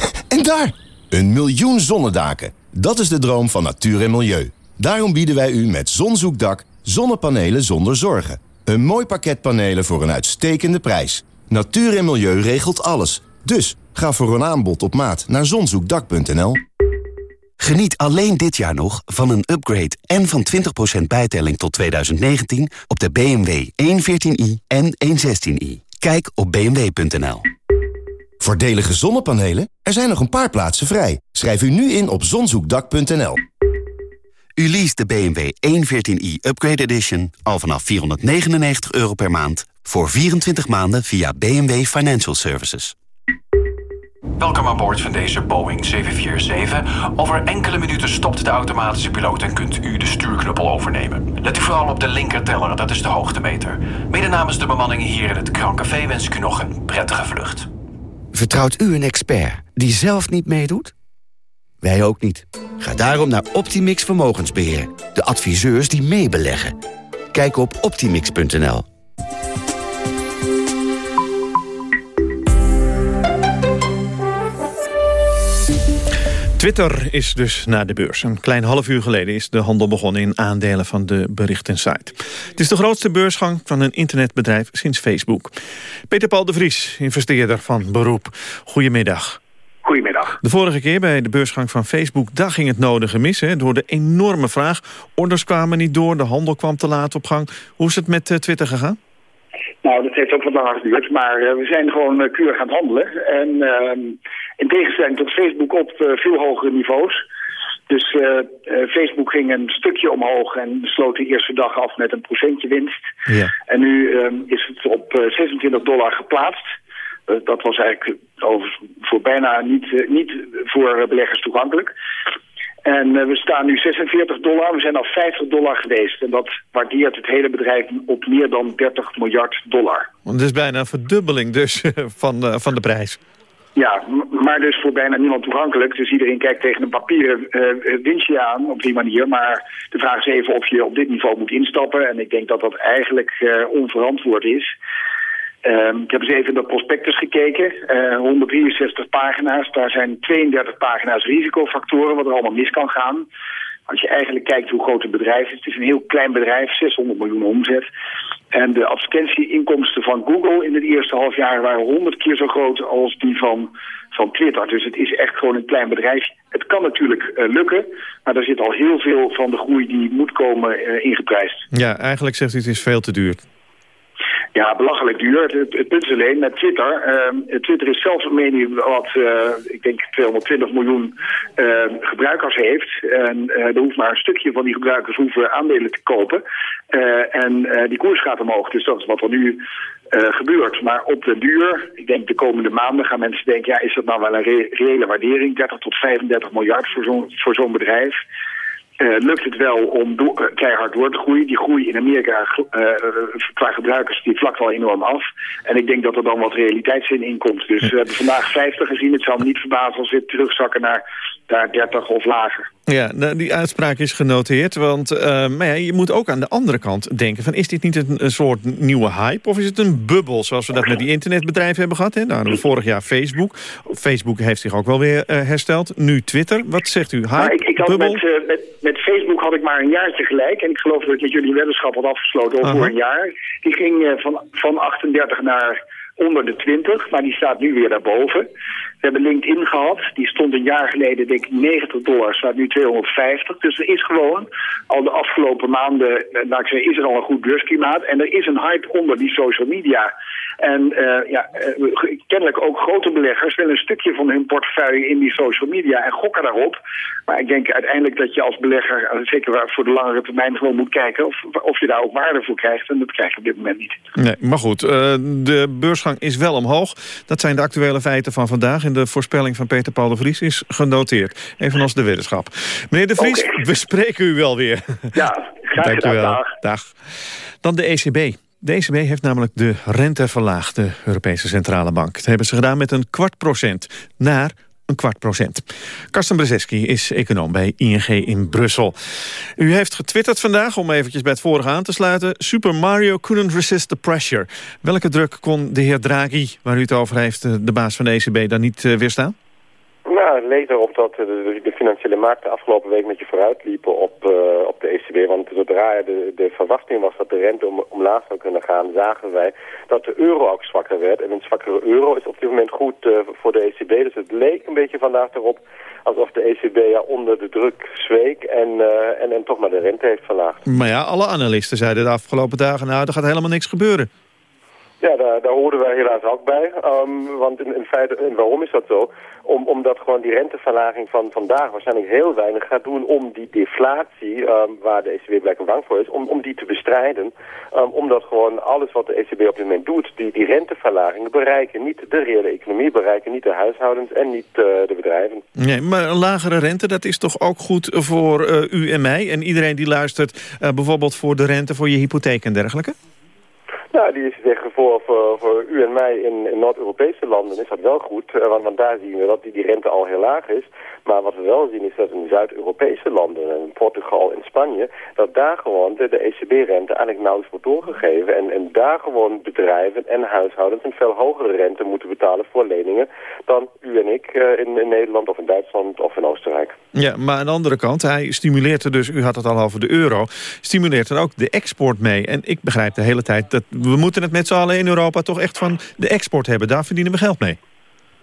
En daar! Een miljoen zonnedaken. Dat is de droom van natuur en milieu. Daarom bieden wij u met Zonzoekdak zonnepanelen zonder zorgen. Een mooi pakket panelen voor een uitstekende prijs. Natuur en milieu regelt alles. Dus ga voor een aanbod op maat naar zonzoekdak.nl. Geniet alleen dit jaar nog van een upgrade en van 20% bijtelling tot 2019 op de BMW 114i en 116i. Kijk op bmw.nl. Voordelige zonnepanelen? Er zijn nog een paar plaatsen vrij. Schrijf u nu in op zonzoekdak.nl. U leest de BMW 114i Upgrade Edition al vanaf 499 euro per maand... voor 24 maanden via BMW Financial Services. Welkom aan boord van deze Boeing 747. Over enkele minuten stopt de automatische piloot en kunt u de stuurknuppel overnemen. Let u vooral op de linkerteller, dat is de hoogtemeter. Mede namens de bemanning hier in het Krancafé wens ik u nog een prettige vlucht. Vertrouwt u een expert die zelf niet meedoet? Wij ook niet. Ga daarom naar Optimix Vermogensbeheer. De adviseurs die meebeleggen. Kijk op optimix.nl. Twitter is dus naar de beurs. Een klein half uur geleden is de handel begonnen in aandelen van de berichtensite. Het is de grootste beursgang van een internetbedrijf sinds Facebook. Peter Paul de Vries, investeerder van beroep. Goedemiddag. Goedemiddag. De vorige keer bij de beursgang van Facebook, daar ging het nodige mis. Hè, door de enorme vraag. Orders kwamen niet door, de handel kwam te laat op gang. Hoe is het met uh, Twitter gegaan? Nou, dat heeft ook wat langer geduurd, maar uh, we zijn gewoon uh, keurig aan het handelen. En ehm, in tegenstelling tot Facebook op veel hogere niveaus. Dus Facebook ging een stukje omhoog en sloot de eerste dag af met een procentje winst. Ja. En nu ehm, is het op 26 dollar geplaatst. dat was eigenlijk over, voor bijna niet, niet voor beleggers toegankelijk. En uh, we staan nu 46 dollar, we zijn al 50 dollar geweest. En dat waardeert het hele bedrijf op meer dan 30 miljard dollar. Dat is bijna een verdubbeling dus van, uh, van de prijs. Ja, maar dus voor bijna niemand toegankelijk. Dus iedereen kijkt tegen een papieren uh, winstje aan op die manier. Maar de vraag is even of je op dit niveau moet instappen. En ik denk dat dat eigenlijk onverantwoord is. Um, ik heb eens even in de prospectus gekeken. Uh, 163 pagina's. Daar zijn 32 pagina's risicofactoren wat er allemaal mis kan gaan. Als je eigenlijk kijkt hoe groot het bedrijf is. Het is een heel klein bedrijf, 600 miljoen omzet. En de advertentieinkomsten van Google in het eerste half jaar waren 100 keer zo groot als die van, van Twitter. Dus het is echt gewoon een klein bedrijf. Het kan natuurlijk uh, lukken, maar er zit al heel veel van de groei die moet komen uh, ingeprijsd. Ja, eigenlijk zegt u het is veel te duur. Ja, belachelijk duur. Het, het, punt is alleen met Twitter. eh, Twitter is zelfs een medium wat, eh, ik denk, 220 miljoen eh, gebruikers heeft. En eh, er hoeft maar een stukje van die gebruikers hoeven aandelen te kopen. Eh, en die koers gaat omhoog. Dus dat is wat er nu gebeurt. Maar op de duur, ik denk de komende maanden gaan mensen denken... ja, is dat nou wel een re- reële waardering? 30 tot 35 miljard voor zo'n voor zo'n bedrijf. Eh, lukt het wel om do- eh, keihard door te groeien. Die groei in Amerika eh, qua gebruikers die vlakt wel enorm af. En ik denk dat er dan wat realiteitszin in komt. Dus we hebben vandaag 50 gezien. Het zal me niet verbazen als we weer terugzakken naar, naar 30 of lager. Ja, nou, die uitspraak is genoteerd. Want eh, maar ja, je moet ook aan de andere kant denken... Van, is dit niet een, een soort nieuwe hype of is het een bubbel... zoals we dat met die internetbedrijven hebben gehad? Hè? Nou, vorig jaar Facebook. Facebook heeft zich ook wel weer eh, hersteld. Nu Twitter. Wat zegt u? Hype, ik, ik had bubbel? met, eh, met, met Facebook had ik maar een jaartje gelijk. En ik geloof dat ik met jullie weddenschap had afgesloten over een jaar. Die ging van, van 38 naar onder de 20, maar die staat nu weer daarboven. We hebben LinkedIn gehad. Die stond een jaar geleden, denk ik, 90 dollar. Staat nu 250. Dus er is gewoon al de afgelopen maanden, eh, laat ik is er al een goed beursklimaat. En er is een hype onder die social media. En eh, ja, eh, kennelijk ook grote beleggers willen een stukje van hun portefeuille in die social media en gokken daarop. Maar ik denk uiteindelijk dat je als belegger, zeker voor de langere termijn, gewoon moet kijken of, of je daar ook waarde voor krijgt. En dat krijg je op dit moment niet. Nee, maar goed, de beursgang is wel omhoog. Dat zijn de actuele feiten van vandaag. De voorspelling van Peter Paul de Vries is genoteerd. Evenals de weddenschap. Meneer de Vries, we spreken u wel weer. Ja, graag Dank gedaan. wel. Dag. Dag. Dan de ECB. De ECB heeft namelijk de rente verlaagd, de Europese Centrale Bank. Dat hebben ze gedaan met een kwart procent naar een kwart procent. Karsten Brzeski is econoom bij ING in Brussel. U heeft getwitterd vandaag, om eventjes bij het vorige aan te sluiten... Super Mario couldn't resist the pressure. Welke druk kon de heer Draghi, waar u het over heeft... eh, de baas van de ECB, dan niet eh, weerstaan? Nou, leek erop dat de, de financiële markten afgelopen week met je vooruit liepen op, eh, op de ECB. Want zodra de, de verwachting was dat de rente om, omlaag zou kunnen gaan, zagen wij dat de euro ook zwakker werd. En een zwakkere euro is op dit moment goed eh, voor de ECB. Dus het leek een beetje vandaag erop alsof de ECB ja, onder de druk zweek en, eh, en, en toch maar de rente heeft verlaagd. Maar ja, alle analisten zeiden de afgelopen dagen... nou, er gaat helemaal niks gebeuren. Ja, daar, daar hoorden wij helaas ook bij. Ehm, want in, in feite, en waarom is dat zo? Om, omdat gewoon die renteverlaging van vandaag waarschijnlijk heel weinig gaat doen om die deflatie, ehm, waar de ECB blijkbaar bang voor is, om, om die te bestrijden. Ehm, omdat gewoon alles wat de ECB op dit moment doet, die, die renteverlagingen bereiken niet de reële economie, bereiken niet de huishoudens en niet eh, de bedrijven. Nee, maar een lagere rente, dat is toch ook goed voor eh, u en mij... en iedereen die luistert, eh, bijvoorbeeld voor de rente voor je hypotheek en dergelijke? Nou, die is zeggen voor, voor, voor u en mij in, in Noord-Europese landen is dat wel goed. eh, Want, want daar zien we dat die, die rente al heel laag is. Maar wat we wel zien is dat in Zuid-Europese landen, Portugal en Spanje, dat daar gewoon de, ECB-rente eigenlijk nauwelijks wordt doorgegeven. En, en daar gewoon bedrijven en huishoudens een veel hogere rente moeten betalen voor leningen dan u en ik eh, in, in Nederland of in Duitsland of in Oostenrijk. Ja, maar aan de andere kant, hij stimuleert er dus, u had het al over de euro... stimuleert er ook de export mee. En ik begrijp de hele tijd dat we moeten het met z'n allen in Europa... toch echt van de export hebben. Daar verdienen we geld mee.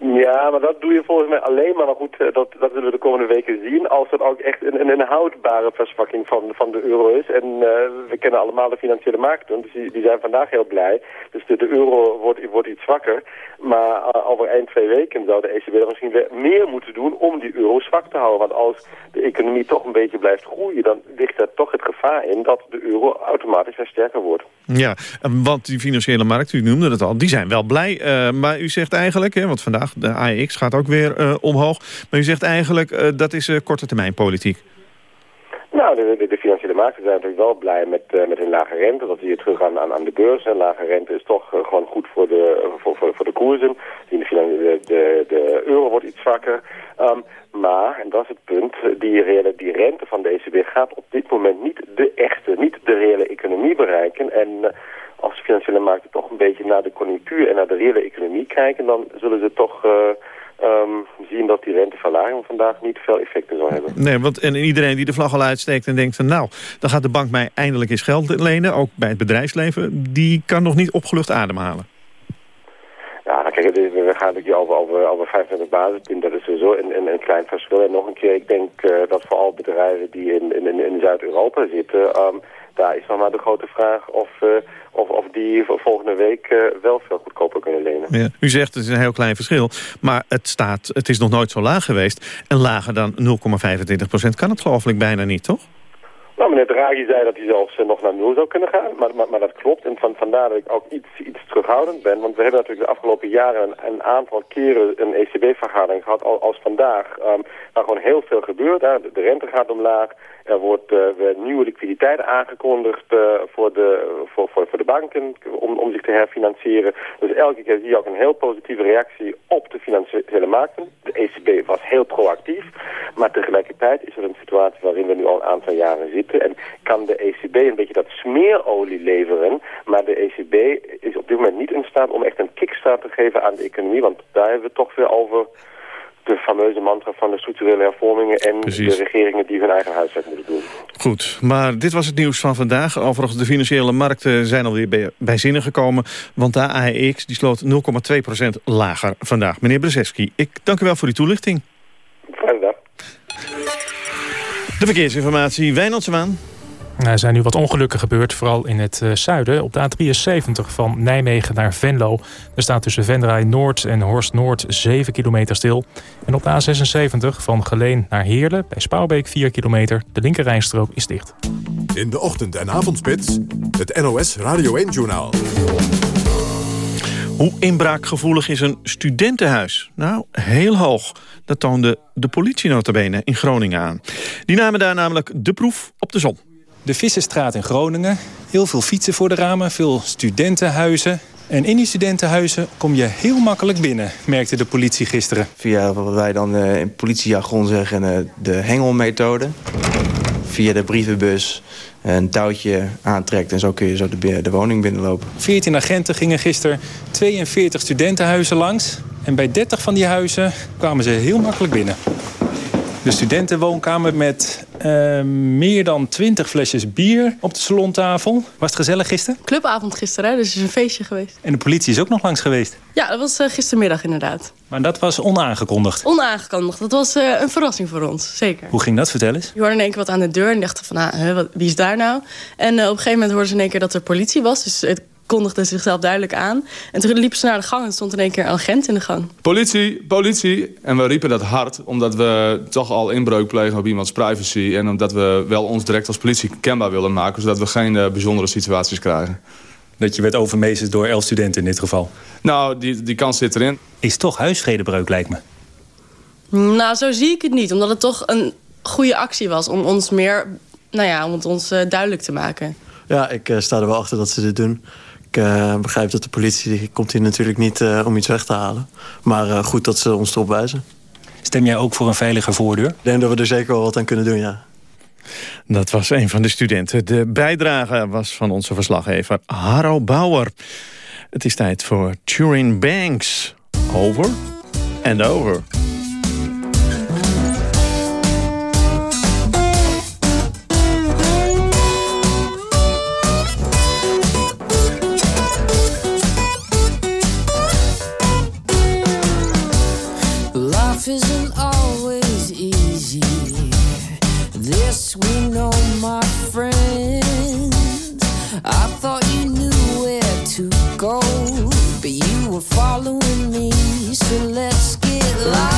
Ja, maar dat doe je volgens mij alleen maar goed. eh, Dat, dat zullen we de komende weken zien. Als er ook echt een, een, houdbare verzwakking van, van de euro is. En uh, we kennen allemaal de financiële markten. Dus die, die zijn vandaag heel blij. Dus de, de euro wordt, wordt iets zwakker. Maar uh, over eind twee weken zou de ECB misschien weer meer moeten doen om die euro zwak te houden. Want als de economie toch een beetje blijft groeien, dan ligt er toch het gevaar in dat de euro automatisch weer sterker wordt. Ja, want die financiële markten, u noemde het al, die zijn wel blij. Maar u zegt eigenlijk, hè, want vandaag de AEX gaat ook weer uh, omhoog. Maar u zegt eigenlijk, uh, dat is uh, korte termijn politiek. Nou, de, de, financiële markten zijn natuurlijk wel blij met, met een lage rente. Dat zie je terug aan, aan, aan de beurs. Lage rente is toch gewoon goed voor de, voor, voor, de koersen. De, de, de, euro wordt iets zwakker. Um, maar, en dat is het punt, die, reële, die rente van de ECB gaat op dit moment niet de echte, niet de reële economie bereiken. En als de financiële markten toch een beetje naar de conjunctuur en naar de reële economie kijken, dan zullen ze toch... Um, zien dat die renteverlaging vandaag niet veel effecten zal hebben. Nee, want en iedereen die de vlag al uitsteekt en denkt van nou, dan gaat de bank mij eindelijk eens geld lenen, ook bij het bedrijfsleven, die kan nog niet opgelucht ademhalen. Ja, kijk, we gaan natuurlijk over, over, over 25 basispunten. Dat is sowieso een, een, een klein verschil. En nog een keer, ik denk uh, dat vooral bedrijven die in, in, in Zuid-Europa zitten... Um, daar is nog maar de grote vraag of, uh, of, of die volgende week uh, wel veel goedkoper kunnen lenen. Ja. U zegt het is een heel klein verschil, maar het, staat, het is nog nooit zo laag geweest. En lager dan 0,25 procent kan het geloof ik bijna niet, toch? Nou, meneer Draghi zei dat hij zelfs uh, nog naar nul zou kunnen gaan, maar, maar, dat klopt. En van, vandaar dat ik ook iets, iets terughoudend ben, want we hebben natuurlijk de afgelopen jaren een, een aantal keren een ECB-vergadering gehad, al, als vandaag, um, waar gewoon heel veel gebeurt. Hè. De, rente gaat omlaag, er wordt uh, nieuwe liquiditeit aangekondigd uh, voor, de, voor, voor, voor de banken om, om zich te herfinancieren. Dus elke keer zie je ook een heel positieve reactie op de financiële markten. De ECB was heel proactief, maar tegelijkertijd is er een situatie waarin we nu al een aantal jaren zitten. En kan de ECB een beetje dat smeerolie leveren, maar de ECB is op dit moment niet in staat om echt een kickstart te geven aan de economie, want daar hebben we toch weer over de fameuze mantra van de structurele hervormingen... en Precies. de regeringen die hun eigen huiswerk moeten doen. Goed, maar dit was het nieuws van vandaag. Overigens, de financiële markten zijn alweer bij, bij zinnen gekomen... want de AEX die sloot 0,2% lager vandaag. Meneer Brzeski, ik dank u wel voor die toelichting. Fijne dag. De verkeersinformatie, Wijnaldse Waan. Er zijn nu wat ongelukken gebeurd, vooral in het uh, zuiden. Op de A73 van Nijmegen naar Venlo. Er staat tussen Venray Noord en Horst Noord 7 kilometer stil. En op de A76 van Geleen naar Heerlen bij Spouwbeek 4 kilometer. De linkerrijstrook is dicht. In de ochtend- en avondspits, het NOS Radio 1-journaal. Hoe inbraakgevoelig is een studentenhuis? Nou, heel hoog. Dat toonde de politie notabene in Groningen aan. Die namen daar namelijk de proef op de zon. De Vissenstraat in Groningen. Heel veel fietsen voor de ramen, veel studentenhuizen. En in die studentenhuizen kom je heel makkelijk binnen, merkte de politie gisteren. Via wat wij dan uh, in politiejargon zeggen uh, de hengelmethode. Via de brievenbus een touwtje aantrekt en zo kun je zo de, de woning binnenlopen. 14 agenten gingen gisteren 42 studentenhuizen langs. En bij 30 van die huizen kwamen ze heel makkelijk binnen. De studentenwoonkamer met uh, meer dan 20 flesjes bier op de salontafel. Was het gezellig gisteren? Clubavond gisteren, hè? dus het is een feestje geweest. En de politie is ook nog langs geweest? Ja, dat was uh, gistermiddag inderdaad. Maar dat was onaangekondigd? Onaangekondigd, dat was uh, een verrassing voor ons, zeker. Hoe ging dat? Vertel eens. Je hoorde in één keer wat aan de deur en dachten van, ah, wat, wie is daar nou? En op een gegeven moment hoorden ze in één keer dat er politie was. Dus het kondigde zichzelf duidelijk aan. En toen liepen ze naar de gang en stond in één keer een agent in de gang. Politie, politie. En we riepen dat hard, omdat we toch al inbreuk plegen op iemands privacy. En omdat we wel ons direct als politie kenbaar willen maken, zodat we geen uh, bijzondere situaties krijgen. Dat je werd overmeesterd door elf studenten in dit geval? Nou, die, die kans zit erin. Is toch huisvredebreuk, lijkt me? Nou, zo zie ik het niet. Omdat het toch een goede actie was om ons meer, nou ja, om het ons uh, duidelijk te maken. Ja, ik uh, sta er wel achter dat ze dit doen. Ik uh, begrijp dat de politie die komt hier natuurlijk niet uh, om iets weg te halen. Maar uh, goed dat ze ons erop wijzen. Stem jij ook voor een veilige voordeur? Ik denk dat we er zeker wel wat aan kunnen doen, ja. Dat was een van de studenten. De bijdrage was van onze verslaggever Harro Bauer. Het is tijd voor Turing Banks. Over and over. Were following me. So let's get lost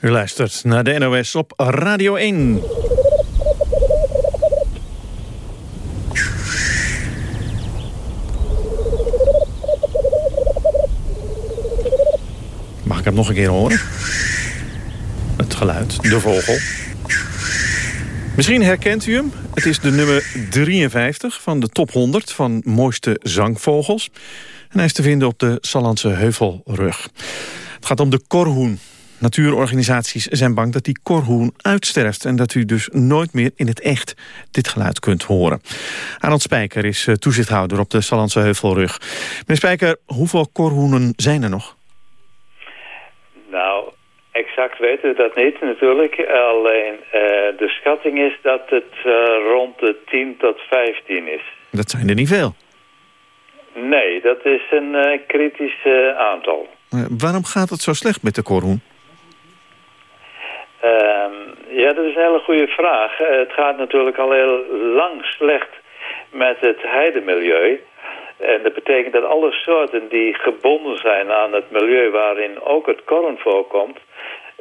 U luistert naar de NOS op Radio 1. Mag ik hem nog een keer horen? Het geluid, de vogel. Misschien herkent u hem. Het is de nummer 53 van de top 100 van mooiste zangvogels. En hij is te vinden op de Sallandse Heuvelrug. Het gaat om de korhoen. Natuurorganisaties zijn bang dat die korhoen uitsterft... en dat u dus nooit meer in het echt dit geluid kunt horen. Arnold Spijker is eh, toezichthouder op de Sallandse Heuvelrug. Meneer Spijker, hoeveel korhoenen zijn er nog? Nou, exact weten we dat niet natuurlijk. Alleen uh, de schatting is dat het uh, rond de 10 tot 15 is. Dat zijn er niet veel. Nee, dat is een uh, kritisch aantal. waarom gaat het zo slecht met de korhoen? Ehm, ja, dat is een hele goede vraag. het gaat natuurlijk al heel lang slecht met het heidemilieu. En dat betekent dat alle soorten die gebonden zijn aan het milieu waarin ook het korn voorkomt,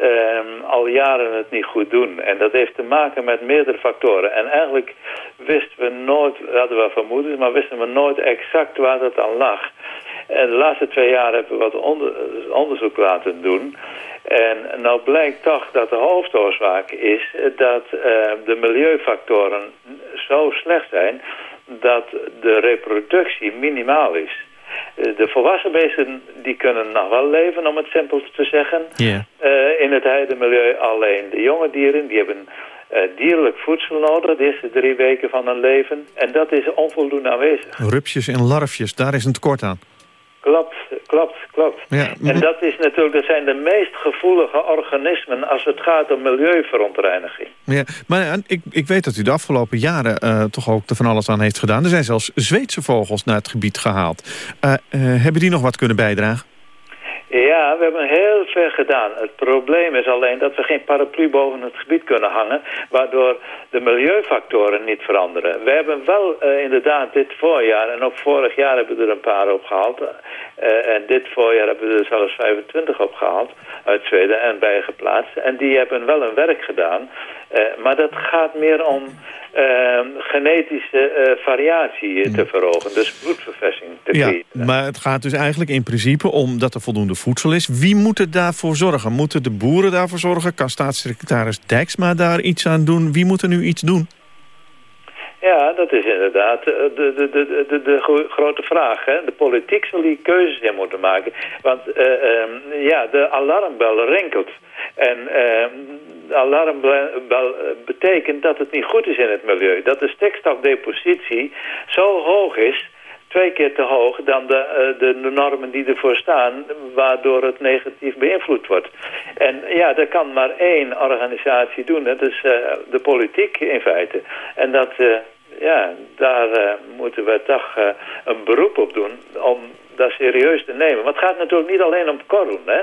um, al jaren het niet goed doen. En dat heeft te maken met meerdere factoren. En eigenlijk wisten we nooit, hadden we vermoeden, maar wisten we nooit exact waar dat aan lag. En de laatste twee jaar hebben we wat onder, onderzoek laten doen. En nou blijkt toch dat de hoofdoorzaak is dat uh, de milieufactoren zo slecht zijn dat de reproductie minimaal is. Eh, de volwassen beesten die kunnen nog wel leven, om het simpel te zeggen. Yeah. Uh, in het heidemilieu alleen. De jonge dieren die hebben uh, dierlijk voedsel nodig de eerste drie weken van hun leven. En dat is onvoldoende aanwezig. Rupsjes en larfjes, daar is een tekort aan. Klopt, klopt, klopt. Ja. En dat is natuurlijk, dat zijn de meest gevoelige organismen als het gaat om milieuverontreiniging. Ja, maar ik, ik weet dat u de afgelopen jaren uh, toch ook er van alles aan heeft gedaan. Er zijn zelfs Zweedse vogels naar het gebied gehaald. Uh, uh, hebben die nog wat kunnen bijdragen? Ja, we hebben heel veel gedaan. Het probleem is alleen dat we geen paraplu boven het gebied kunnen hangen... waardoor de milieufactoren niet veranderen. We hebben wel uh, inderdaad dit voorjaar, en ook vorig jaar hebben we er een paar opgehaald... Uh, en dit voorjaar hebben we er zelfs 25 opgehaald uit Zweden en bijgeplaatst. En die hebben wel een werk gedaan. Uh, maar dat gaat meer om uh, genetische uh, variatie te verhogen. Dus bloedverversing te ja, creëren. Maar het gaat dus eigenlijk in principe om dat er voldoende voedsel is. Wie moet er daarvoor zorgen? Moeten de boeren daarvoor zorgen? Kan staatssecretaris Dijksma daar iets aan doen? Wie moet er nu iets doen? Ja, dat is inderdaad de, de, de, de, de grote vraag. Hè? De politiek zal die keuzes in moeten maken. Want uh, um, ja, de alarmbel rinkelt. En uh, de alarmbel betekent dat het niet goed is in het milieu. Dat de stikstofdepositie zo hoog is twee keer te hoog dan de, uh, de, de, normen die ervoor staan, waardoor het negatief beïnvloed wordt. En ja, dat kan maar één organisatie doen, dat is uh, de politiek in feite. En dat, uh, ja, daar moeten we toch een beroep op doen om dat serieus te nemen. Want het gaat natuurlijk niet alleen om korn, hè.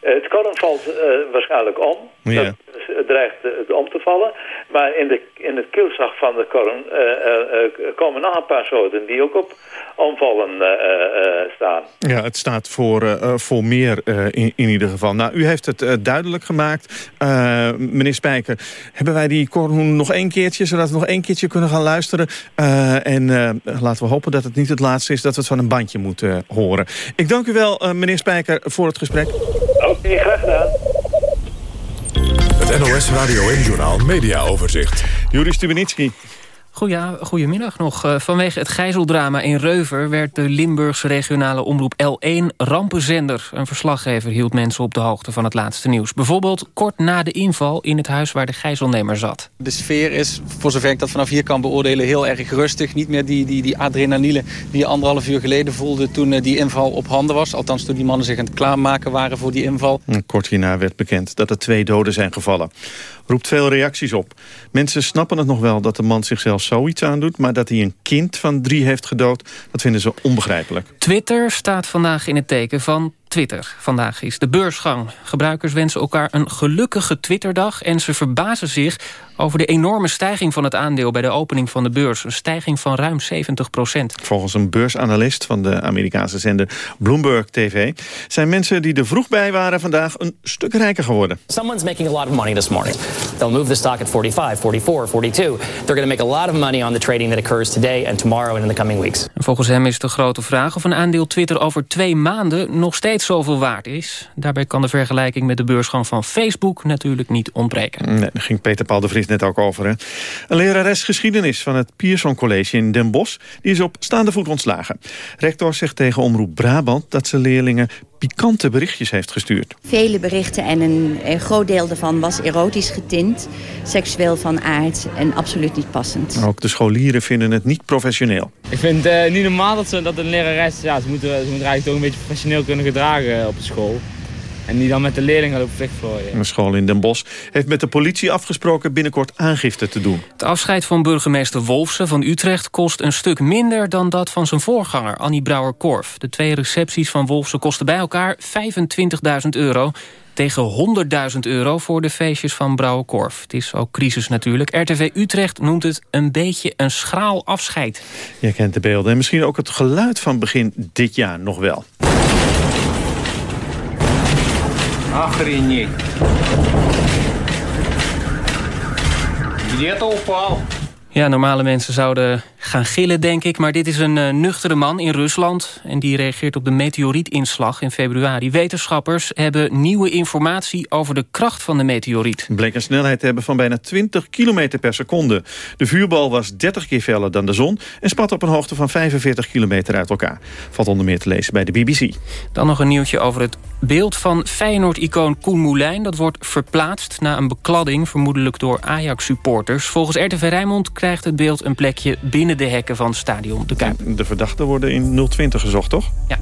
Het korn valt uh, waarschijnlijk om. Ja. Dat dreigt uh, om te vallen. Maar in, de, in het kielzag van de korn uh, komen nog een paar soorten die ook op omvallen staan. Ja, het staat voor, voor meer in, in ieder geval. Nou, u heeft het duidelijk gemaakt. meneer Spijker, hebben wij die kornhoen nog één keertje... zodat we nog één keertje kunnen gaan luisteren? en laten we hopen dat het niet het laatste is... dat we het van een bandje moeten horen. Ik dank u wel, meneer Spijker, voor het gesprek. Oké, okay, graag gedaan. Het NOS Radio en Journal Media Overzicht. Juri Stubenitski. Goedemiddag nog. Uh, vanwege het gijzeldrama in Reuver... werd de Limburgse regionale omroep L1 rampenzender. Een verslaggever hield mensen op de hoogte van het laatste nieuws. Bijvoorbeeld kort na de inval in het huis waar de gijzelnemer zat. De sfeer is, voor zover ik dat vanaf hier kan beoordelen... heel erg rustig. Niet meer die, die, die adrenaline die je anderhalf uur geleden voelde... toen uh, die inval op handen was. Althans, toen die mannen zich aan het klaarmaken waren voor die inval. Kort hierna werd bekend dat er twee doden zijn gevallen roept veel reacties op. Mensen snappen het nog wel dat de man zichzelf zoiets aandoet... maar dat hij een kind van drie heeft gedood, dat vinden ze onbegrijpelijk. Twitter staat vandaag in het teken van Twitter. Vandaag is de beursgang. Gebruikers wensen elkaar een gelukkige Twitterdag... en ze verbazen zich over de enorme stijging van het aandeel... bij de opening van de beurs. Een stijging van ruim 70 procent. Volgens een beursanalist van de Amerikaanse zender Bloomberg TV... zijn mensen die er vroeg bij waren vandaag een stuk rijker geworden. Someone's making a lot of money this morning. They'll move the stock at 45, 44, 42. They're going to make a lot of money on the trading that occurs today and tomorrow and in the coming weeks. Volgens hem is de grote vraag of een aandeel Twitter over twee maanden nog steeds zoveel waard is. Daarbij kan de vergelijking met de beursgang van Facebook natuurlijk niet ontbreken. Nee, daar ging Peter Paul de Vries net ook over. Hè. Een lerares geschiedenis van het Pierson College in Den Bosch... die is op staande voet ontslagen. Rector zegt tegen Omroep Brabant dat ze leerlingen pikante berichtjes heeft gestuurd. Vele berichten en een, een, groot deel daarvan was erotisch getint, seksueel van aard en absoluut niet passend. Ook de scholieren vinden het niet professioneel. Ik vind het uh, niet normaal dat, ze, dat een lerares, ja, ze moeten, ze moeten eigenlijk toch een beetje professioneel kunnen gedragen op de school. En die dan met de leerlingen vliegvlooien. Een school in Den Bosch heeft met de politie afgesproken binnenkort aangifte te doen. Het afscheid van burgemeester Wolfsen van Utrecht kost een stuk minder dan dat van zijn voorganger Annie Brouwer-Korf. De twee recepties van Wolfsen kosten bij elkaar 25.000 euro tegen 100.000 euro voor de feestjes van Brouwer-Korf. Het is ook crisis natuurlijk. RTV Utrecht noemt het een beetje een schraal afscheid. Je kent de beelden en misschien ook het geluid van begin dit jaar nog wel Охренеть. Где-то упал. Ja, normale mensen zouden gaan gillen, denk ik. Maar dit is een uh, nuchtere man in Rusland. En die reageert op de meteorietinslag in februari. Wetenschappers hebben nieuwe informatie over de kracht van de meteoriet. Bleek een snelheid te hebben van bijna 20 km per seconde. De vuurbal was 30 keer feller dan de zon... en spat op een hoogte van 45 kilometer uit elkaar. Valt onder meer te lezen bij de BBC. Dan nog een nieuwtje over het beeld van Feyenoord-icoon Koen Moulijn. Dat wordt verplaatst na een bekladding, vermoedelijk door Ajax-supporters. Volgens RTV Rijnmond krijgt het beeld een plekje binnen de hekken van stadion De Kuip. De verdachten worden in 020 gezocht, toch? Ja.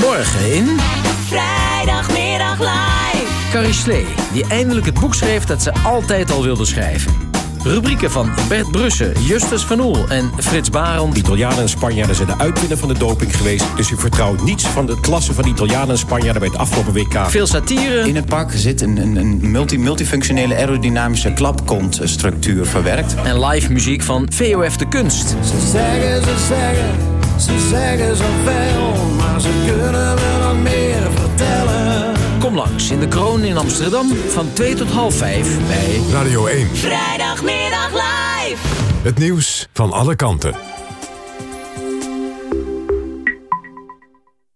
Morgen in... Vrijdagmiddag live. Carrie Slee, die eindelijk het boek schreef dat ze altijd al wilde schrijven. Rubrieken van Bert Brussen, Justus van Oel en Frits Barend. Italianen en Spanjaarden zijn de uitwinnen van de doping geweest... dus u vertrouwt niets van de klasse van Italianen en Spanjaarden... bij het afgelopen WK. Veel satire. In het pak zit een, een, een multi, multifunctionele aerodynamische klapkontstructuur verwerkt. En live muziek van VOF de Kunst. Ze zeggen, ze zeggen, ze zeggen zoveel... maar ze kunnen langs in de Kroon in Amsterdam van 2 tot half 5 bij Radio 1. Vrijdagmiddag live. Het nieuws van alle kanten.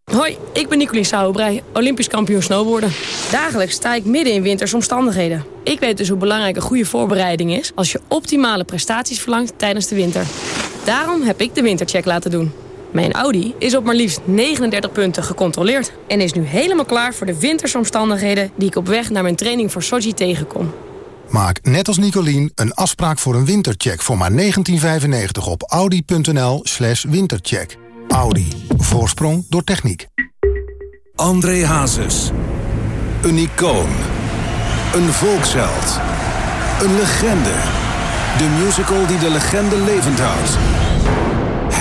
Hoi, ik ben Nicolien Sauerbrei, Olympisch kampioen snowboarden. Dagelijks sta ik midden in wintersomstandigheden. Ik weet dus hoe belangrijk een goede voorbereiding is... als je optimale prestaties verlangt tijdens de winter. Daarom heb ik de wintercheck laten doen. Mijn Audi is op maar liefst 39 punten gecontroleerd... en is nu helemaal klaar voor de wintersomstandigheden... die ik op weg naar mijn training voor Sochi tegenkom. Maak net als Nicolien een afspraak voor een wintercheck voor maar 1995 op audi.nl slash wintercheck. Audi. Voorsprong door techniek. André Hazes. Een icoon. Een volksheld. Een legende. De musical die de legende levend houdt.